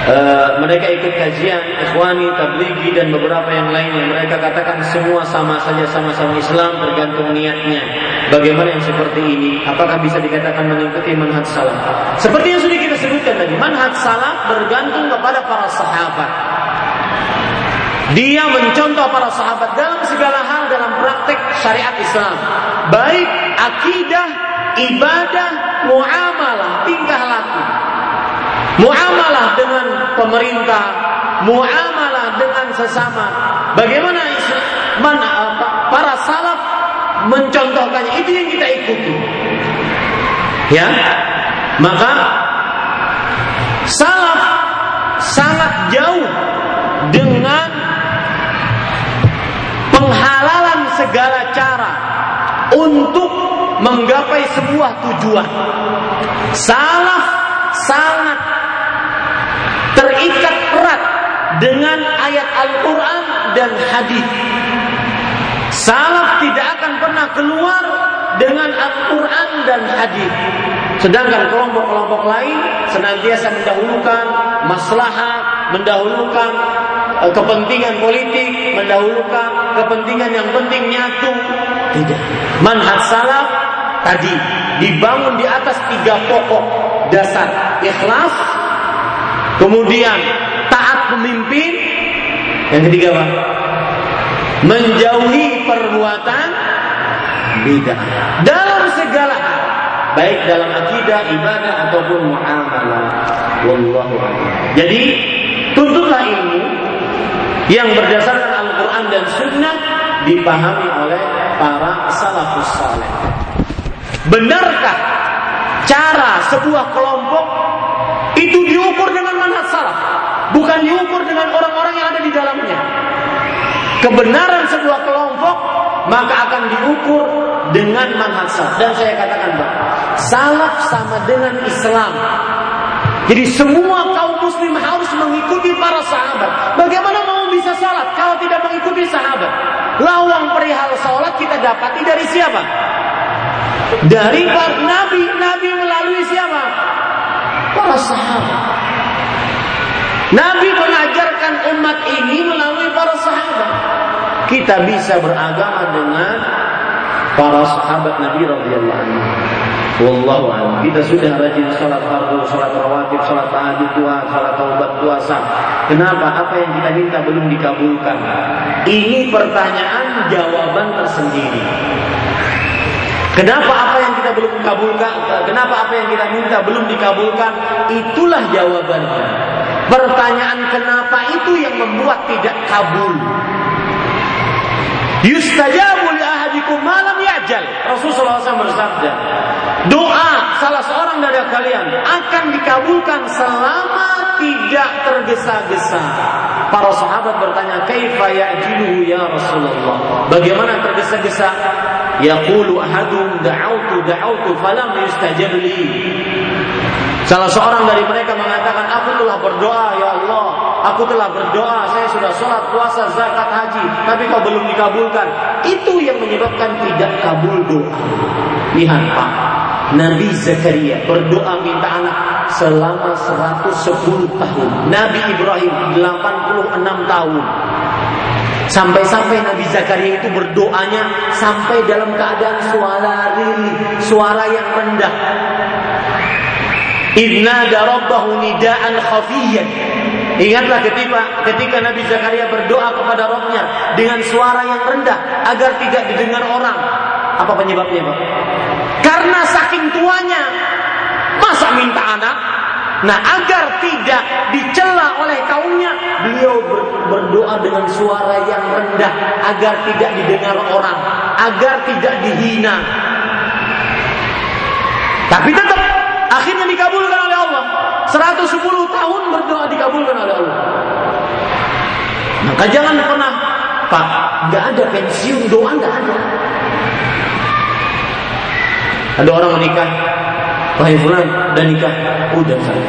Uh, mereka ikut kajian ikhwani, tabligi dan beberapa yang lainnya. Mereka katakan semua sama saja sama-sama Islam tergantung niatnya. Bagaimana yang seperti ini? Apakah bisa dikatakan mengikuti manhaj salaf? Seperti yang sudah tadi, manhaj salaf bergantung kepada para sahabat. Dia mencontoh para sahabat dalam segala hal dalam praktek syariat Islam. Baik akidah, ibadah, muamalah, tingkah laku muamalah dengan pemerintah, muamalah dengan sesama. Bagaimana mana para salaf mencontohkannya itu yang kita ikuti. Ya. Maka salaf sangat jauh dengan penghalalan segala cara untuk menggapai sebuah tujuan. Salaf sangat terikat erat dengan ayat Al-Quran dan hadis. Salaf tidak akan pernah keluar dengan Al-Quran dan hadis. Sedangkan kelompok-kelompok lain senantiasa mendahulukan maslahat, mendahulukan eh, kepentingan politik, mendahulukan kepentingan yang penting nyatu. Tidak. Manhaj salaf tadi dibangun di atas tiga pokok dasar ikhlas, Kemudian taat pemimpin. Yang ketiga apa? Menjauhi perbuatan bid'ah dalam segala baik dalam akidah, ibadah ataupun muamalah. Wallahu Jadi tuntutlah ilmu yang berdasarkan Al-Quran dan Sunnah dipahami oleh para salafus saleh. Benarkah cara sebuah kelompok itu diukur dengan manhaj salaf, bukan diukur dengan orang-orang yang ada di dalamnya. Kebenaran sebuah kelompok maka akan diukur dengan manhaj. Dan saya katakan, Pak, salaf sama dengan Islam. Jadi semua kaum muslim harus mengikuti para sahabat. Bagaimana mau bisa salat kalau tidak mengikuti sahabat? Lawang perihal salat kita dapati dari siapa? Dari Nabi. Nabi melalui siapa? para sahabat. Nabi mengajarkan umat ini melalui para. Kita bisa beragama dengan para sahabat Nabi radhiyallahu anhu. Wallahu a'lam. Kita sudah rajin salat fardu, salat rawatib, salat tahajud, dua, salat taubat, puasa. Kenapa apa yang kita minta belum dikabulkan? Ini pertanyaan jawaban tersendiri. Kenapa apa yang kita belum kabulkan, kenapa apa yang kita minta belum dikabulkan? Itulah jawabannya. Pertanyaan kenapa itu yang membuat tidak kabul. Yustajabu li ahadikum malam yajal. Rasulullah SAW bersabda, doa salah seorang dari kalian akan dikabulkan selama tidak tergesa-gesa. Para sahabat bertanya, "Kaifa ya'jiluhu ya Rasulullah?" Bagaimana tergesa-gesa? Yaqulu ahadum da'autu da'autu falam yustajab li. Salah seorang dari mereka mengatakan, aku telah berdoa ya Allah, aku telah berdoa, saya sudah sholat, puasa, zakat, haji, tapi kau belum dikabulkan. Itu yang menyebabkan tidak kabul doa. Lihat Pak, Nabi Zakaria berdoa minta anak selama 110 tahun. Nabi Ibrahim 86 tahun. Sampai-sampai Nabi Zakaria itu berdoanya sampai dalam keadaan suara rili, suara yang rendah. Idna darabbahu nidaan. Ingatlah ketika ketika Nabi Zakaria berdoa kepada Rabbnya dengan suara yang rendah agar tidak didengar orang. Apa penyebabnya, Pak? Karena saking tuanya, masa minta anak? Nah, agar tidak dicela oleh kaumnya, beliau berdoa dengan suara yang rendah agar tidak didengar orang, agar tidak dihina. Tapi tetap akhirnya dikabulkan. 110 tahun berdoa dikabulkan oleh Allah. Maka jangan pernah Pak, nggak ada pensiun doa nggak ada. Ada orang menikah, Wahai fulan, udah nikah? Udah saya.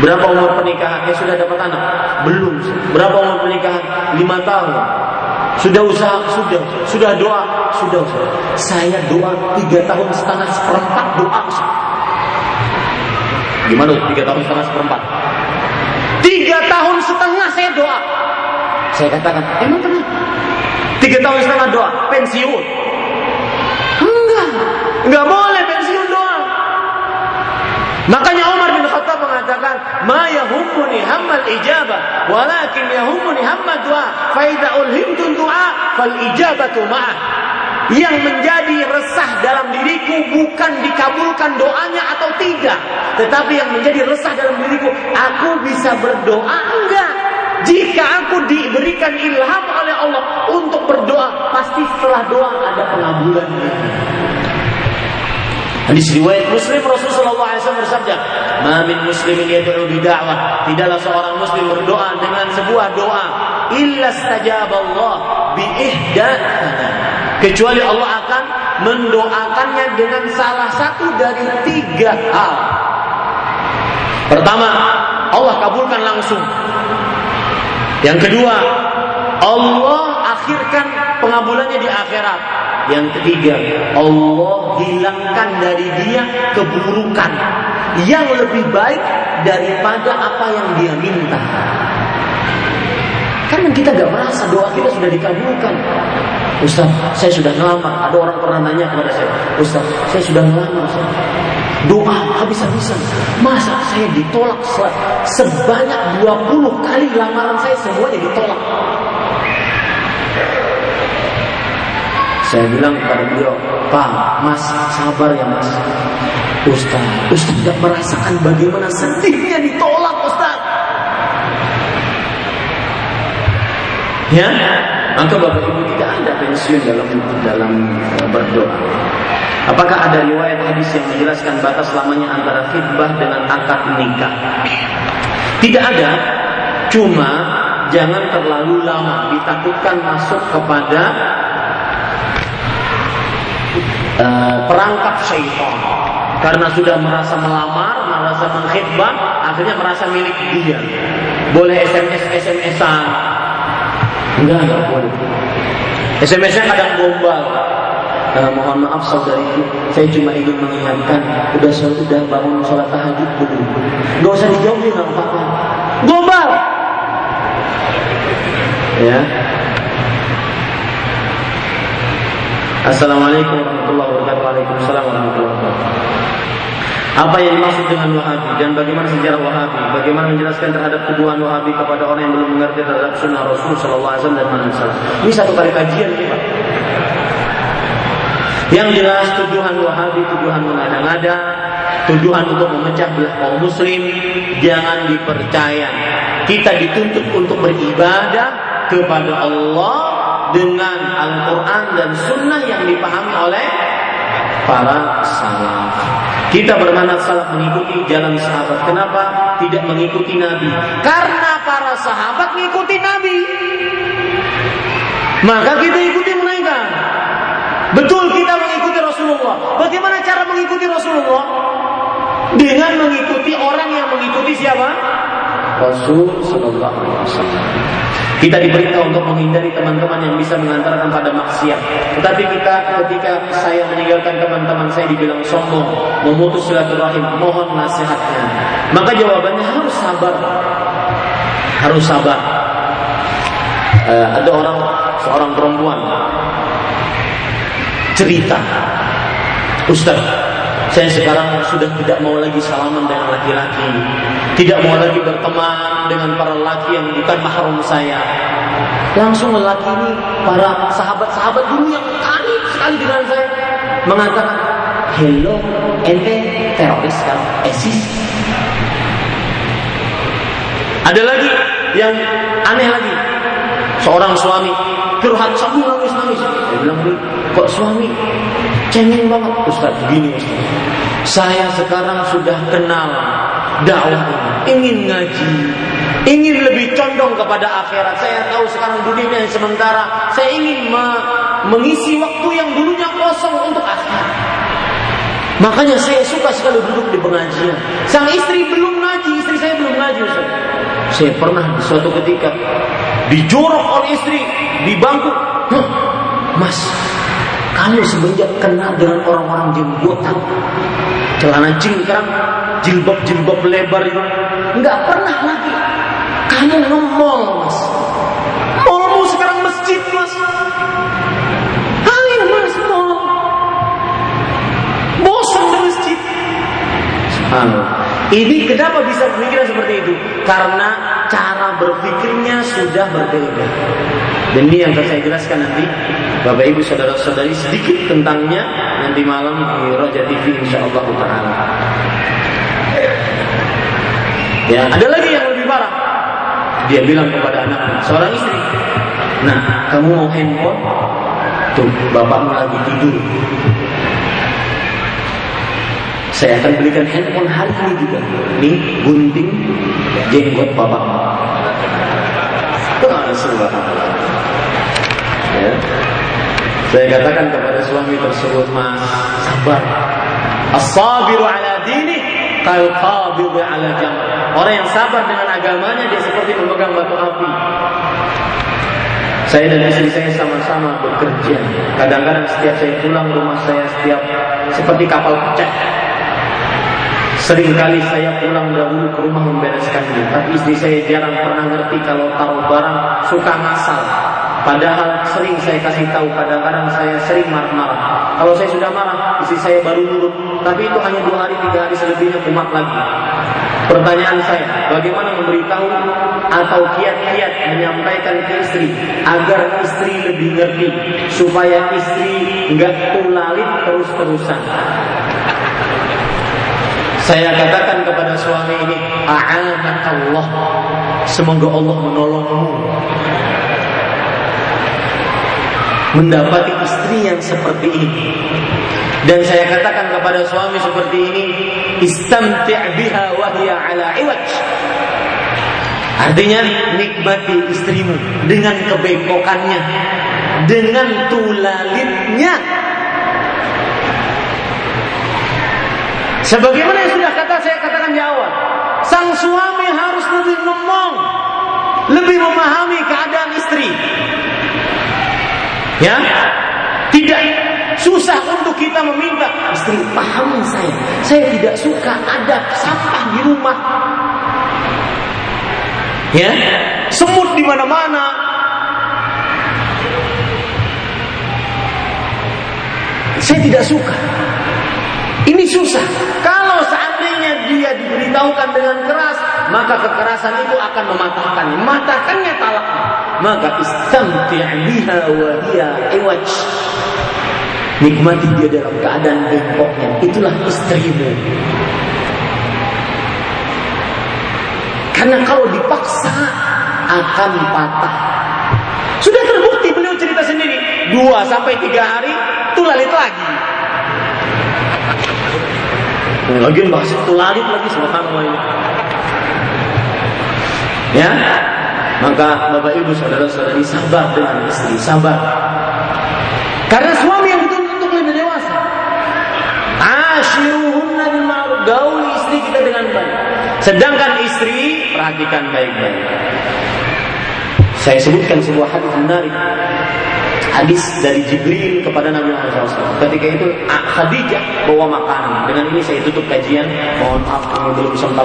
Berapa umur pernikahan? Ya sudah dapat anak? Belum. Berapa umur pernikahan? Lima tahun. Sudah usaha? Sudah. Sudah doa? Sudah usaha. Saya doa tiga tahun setengah seperempat doa. Gimana tiga tahun setengah seperempat? Tiga tahun setengah saya doa. Saya katakan, emang kenapa? Tiga tahun setengah doa, pensiun. Enggak, enggak boleh pensiun doa. Makanya Umar bin Khattab mengatakan, "Ma yahummuni hammal ijabah, walakin yahummuni hammad du'a. Fa idza ulhimtu du'a, fal ijabatu ma'ah." Yang menjadi resah dalam diriku bukan dikabulkan doanya atau tidak, tetapi yang menjadi resah dalam diriku, aku bisa berdoa enggak? Jika aku diberikan ilham oleh Allah untuk berdoa, pasti setelah doa ada pengabulannya. Hadis riwayat Muslim Rasulullah SAW bersabda, "Ma min muslimin yad'u bid'awah." Tidaklah seorang muslim berdoa dengan sebuah doa, illa Allah bi ihda Kecuali Allah akan mendoakannya dengan salah satu dari tiga hal. Pertama, Allah kabulkan langsung. Yang kedua, Allah akhirkan pengabulannya di akhirat. Yang ketiga, Allah hilangkan dari dia keburukan yang lebih baik daripada apa yang dia minta. Karena kita gak merasa doa kita sudah dikabulkan. Ustaz, saya sudah ngelamar. Ada orang pernah nanya kepada saya, Ustaz, saya sudah. Ustaz. Doa habis-habisan. Masa saya ditolak sebanyak 20 kali lamaran saya semuanya ditolak. Saya bilang kepada beliau, Pak, Mas, sabar ya Mas. Ustaz, Ustaz tidak merasakan bagaimana sedihnya ditolak Ustaz. Ya, maka Bapak Ibu pensiun dalam dalam berdoa. Apakah ada riwayat hadis yang menjelaskan batas lamanya antara khidbah dengan akad nikah? Tidak ada, cuma jangan terlalu lama ditakutkan masuk kepada uh, perangkap syaitan karena sudah merasa melamar, merasa mengkhidbah, akhirnya merasa milik dia. Boleh SMS SMS-an. Enggak, enggak boleh. SMS-nya kadang gombal. Uh, mohon maaf saudariku, saya cuma ingin mengingatkan, udah sudah bangun sholat tahajud belum? Gak usah dijawabin apa-apa. Gombal. Ya, Assalamualaikum warahmatullahi wabarakatuh. Waalaikumsalam warahmatullahi wabarakatuh. Apa yang dimaksud dengan Wahabi dan bagaimana sejarah Wahabi? Bagaimana menjelaskan terhadap tuduhan Wahabi kepada orang yang belum mengerti terhadap sunnah Rasul Sallallahu Alaihi Wasallam dan manhaj Ini satu kali kajian ini Pak. Yang jelas tuduhan Wahabi, tuduhan mengada-ngada, tuduhan untuk memecah belah kaum muslim jangan dipercaya. Kita dituntut untuk beribadah kepada Allah dengan Al-Quran dan Sunnah yang dipahami oleh para salaf. Kita bermanat salaf mengikuti jalan sahabat. Kenapa tidak mengikuti Nabi? Karena para sahabat mengikuti Nabi. Maka kita ikuti mereka. Betul kita mengikuti Rasulullah. Bagaimana cara mengikuti Rasulullah? Dengan mengikuti orang yang mengikuti siapa? Rasul Sallallahu. Kita diperintah untuk menghindari teman-teman yang bisa mengantarkan pada maksiat. Tetapi kita ketika saya meninggalkan teman-teman saya dibilang sombong, memutus silaturahim, mohon nasihatnya. Maka jawabannya harus sabar. Harus sabar. Uh, ada orang seorang perempuan cerita, Ustaz, saya sekarang sudah tidak mau lagi salaman dengan laki-laki. Tidak mau lagi berteman dengan para laki yang bukan mahram saya. Langsung lelaki ini, para sahabat-sahabat dulu yang karib sekali dengan saya. Mengatakan, Hello, ente teroris kan? esis. Ada lagi yang aneh lagi. Seorang suami curhat sambil nangis nangis. Dia bilang kok suami cengeng banget Ustaz gini Ustaz. Saya sekarang sudah kenal dakwah ingin ngaji, ingin lebih condong kepada akhirat. Saya tahu sekarang dunia yang sementara. Saya ingin me mengisi waktu yang dulunya kosong untuk akhirat. Makanya saya suka sekali duduk di pengajian. Sang istri belum ngaji, istri saya belum ngaji. Ustaz. Saya pernah di suatu ketika dijorok oleh istri di bangku. Mas, kamu semenjak kenal dengan orang-orang jenggotan, celana cingkrang, jilbab-jilbab lebar itu, nggak pernah lagi. Kamu ngemol, mas. Malmu sekarang masjid, mas. Ayo, mas, mall. Bosan di masjid. Subhanallah. Ini kenapa bisa pemikiran seperti itu? Karena cara berpikirnya sudah berbeda. Dan ini yang akan saya jelaskan nanti Bapak Ibu saudara-saudari sedikit tentangnya nanti malam di Roja TV insyaallah taala. Ya, ada lagi yang lebih parah. Dia bilang kepada anaknya, seorang istri, "Nah, kamu mau handphone? Tuh, bapakmu lagi tidur. Saya akan belikan handphone hari ini juga. Nih, gunting jenggot bapak. Subhanallah. Ya. Saya katakan kepada suami tersebut, Mas, sabar. As-sabiru ala dini kal qabidu ala jam. Orang yang sabar dengan agamanya dia seperti memegang batu api. Saya dan istri saya sama-sama bekerja. Kadang-kadang setiap saya pulang rumah saya setiap seperti kapal pecah. Seringkali saya pulang dahulu ke rumah membereskannya, tapi istri saya jarang pernah ngerti kalau taruh barang suka ngasal. Padahal sering saya kasih tahu, kadang-kadang saya sering marah-marah. Kalau saya sudah marah, istri saya baru nurut. Tapi itu hanya dua hari, tiga hari selebihnya kumat lagi. Pertanyaan saya, bagaimana memberitahu atau kiat-kiat menyampaikan ke istri agar istri lebih ngerti supaya istri nggak tulalit terus-terusan. Saya katakan kepada suami ini, Allah. Semoga Allah menolongmu. Mendapati istri yang seperti ini. Dan saya katakan kepada suami seperti ini, istamti' biha wa hiya ala iwaj. Artinya nikmati istrimu dengan kebekokannya, dengan tulalitnya. Sebagaimana yang sudah kata saya katakan di awal, sang suami harus lebih ngomong, lebih memahami keadaan istri. Ya, tidak susah untuk kita meminta istri pahami saya. Saya tidak suka ada sampah di rumah. Ya, semut di mana-mana. Saya tidak suka. Ini susah. Kalau seandainya dia diberitahukan dengan keras, maka kekerasan itu akan mematahkan. Mematahkannya talak. Maka istamti' biha wa hiya iwaj. Nikmati dia dalam keadaan bengkoknya. Itulah istrimu. Karena kalau dipaksa akan patah. Sudah terbukti beliau cerita sendiri. Dua sampai tiga hari, tulalit lagi. Lagi bahas tulalit lagi subhanallah ini. Ya, maka Bapak Ibu saudara-saudari sabar dengan istri, sabar. Karena suami yang betul untuk lebih dewasa. Ashiruhunna bil ma'ruf, gauli istri kita dengan baik. Sedangkan istri perhatikan baik-baik. Saya sebutkan sebuah hadis menarik. Hadis dari Jibril kepada Nabi Muhammad SAW. Ketika itu Khadijah bawa makanan. Dengan ini saya tutup kajian. Mohon maaf kami belum sempat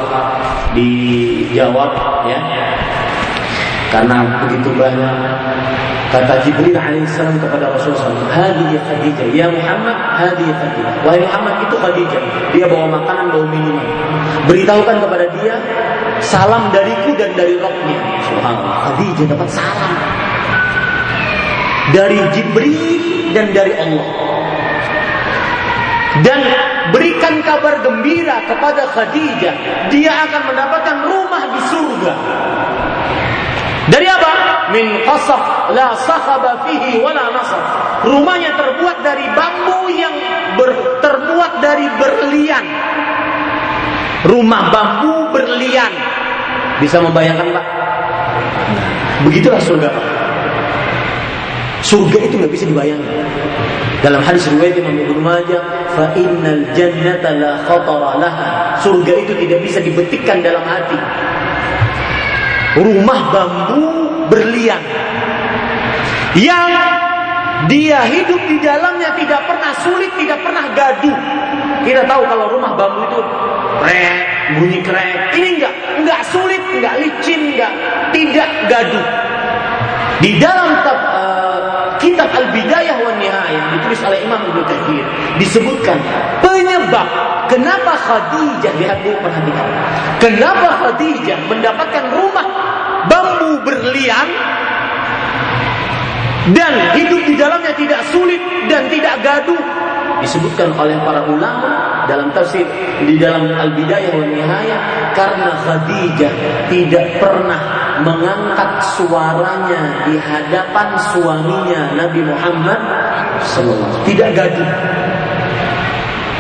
dijawab ya. Karena begitu banyak kata Jibril alaihissalam kepada Rasulullah Hadihi Khadijah, ya Muhammad, hadihi Khadijah. Wahai Muhammad itu Khadijah. Dia bawa makanan, bawa minuman. Beritahukan kepada dia salam dariku dan dari rohnya. Subhanallah. Khadijah dapat salam dari Jibril dan dari Allah. Dan berikan kabar gembira kepada Khadijah, dia akan mendapatkan rumah di surga. Dari apa? Min qasab la sakhaba fihi wala nasab. Rumahnya terbuat dari bambu yang ber, terbuat dari berlian. Rumah bambu berlian. Bisa membayangkan Pak? Begitulah surga Pak. Surga itu nggak bisa dibayangkan. Dalam hadis riwayat Imam Ibnu Majah, fa innal jannata la khatara laha. Surga itu tidak bisa dibetikkan dalam hati. Rumah bambu berlian yang dia hidup di dalamnya tidak pernah sulit, tidak pernah gaduh. Kita tahu kalau rumah bambu itu krek, bunyi krek. Ini enggak, enggak sulit, enggak licin, enggak tidak gaduh. Di dalam tab, uh, kitab Al-Bidayah wa Nihayah ditulis oleh Imam Ibnu Katsir disebutkan penyebab kenapa Khadijah lihat bu perhatikan. Kenapa Khadijah mendapatkan rumah berlian dan hidup di dalamnya tidak sulit dan tidak gaduh disebutkan oleh para ulama dalam tafsir di dalam Al-Bidayah wa Nihayah karena Khadijah tidak pernah mengangkat suaranya di hadapan suaminya Nabi Muhammad SAW. Tidak gaduh.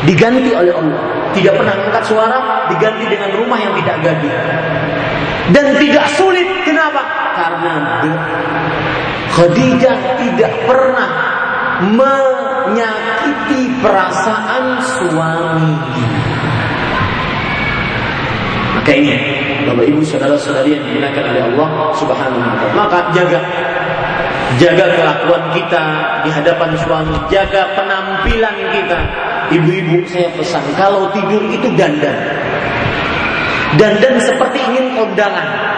Diganti oleh Allah. Tidak pernah mengangkat suara, diganti dengan rumah yang tidak gaduh. Dan tidak sulit. Kenapa? Karena Khadijah tidak pernah menyakiti perasaan suami. Maka ini Bapak Ibu saudara-saudari yang dimuliakan oleh Allah Subhanahu wa taala. Maka jaga jaga kelakuan kita di hadapan suami, jaga penampilan kita. Ibu-ibu saya pesan kalau tidur itu dandan. Dandan seperti ingin kondangan.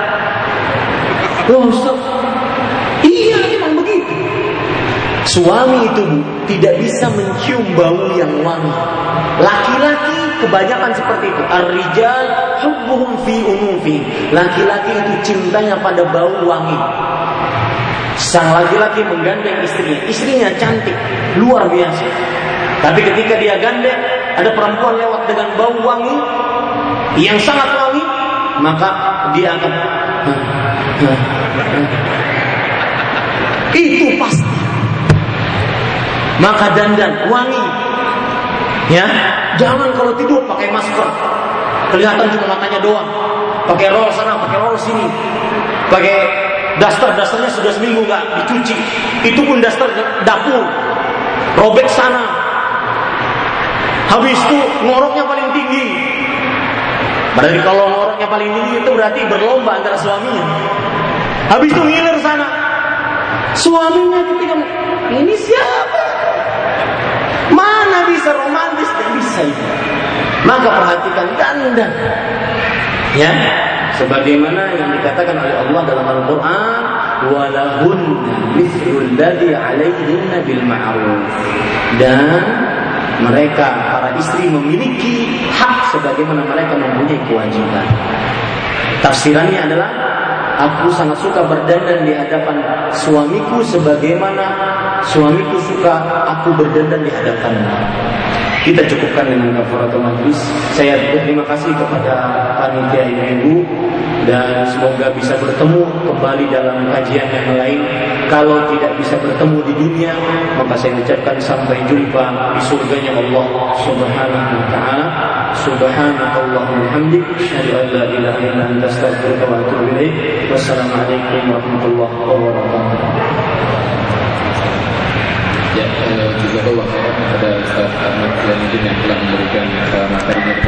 Oh, Ustaz, Iya, memang begitu. Suami itu bu, tidak bisa mencium bau yang wangi. Laki-laki kebanyakan seperti itu. Ar-rijal hubbuhum fi unufi. Laki-laki itu cintanya pada bau wangi. Sang laki-laki menggandeng istrinya. Istrinya cantik, luar biasa. Tapi ketika dia gandeng, ada perempuan lewat dengan bau wangi yang sangat wangi, maka dia akan itu pasti. Maka dandan wangi. Ya, jangan kalau tidur pakai masker. Kelihatan cuma matanya doang. Pakai roll sana, pakai roll sini. Pakai daster, dasternya sudah seminggu nggak dicuci. Itu pun daster dapur. Robek sana. Habis itu ngoroknya paling tinggi. Berarti kalau ngoroknya paling tinggi itu berarti berlomba antara suaminya. Habis itu ngiler sana. Suaminya ketika ini siapa? Mana bisa romantis dan bisa itu. Maka perhatikan dandan. Ya, sebagaimana yang dikatakan oleh Allah dalam Al-Qur'an, walahun mithlul ladzi 'alaihinna bil ma'ruf. Dan mereka para istri memiliki hak sebagaimana mereka mempunyai kewajiban. Tafsirannya adalah aku sangat suka berdandan di hadapan suamiku sebagaimana suamiku suka aku berdandan di hadapannya. Kita cukupkan dengan kafaratul majlis. Saya berterima kasih kepada panitia ibu-ibu dan semoga bisa bertemu kembali dalam kajian yang lain. Kalau tidak bisa bertemu di dunia, maka saya ucapkan sampai jumpa di surganya Allah Subhanahu wa taala. Subhanakallahumma hamdik, asyhadu an la ilaha astaghfiruka wa atubu ilaik. Wassalamualaikum warahmatullahi wabarakatuh. Ya, eh, juga Allah kepada Ustaz Ahmad yang telah memberikan uh, materinya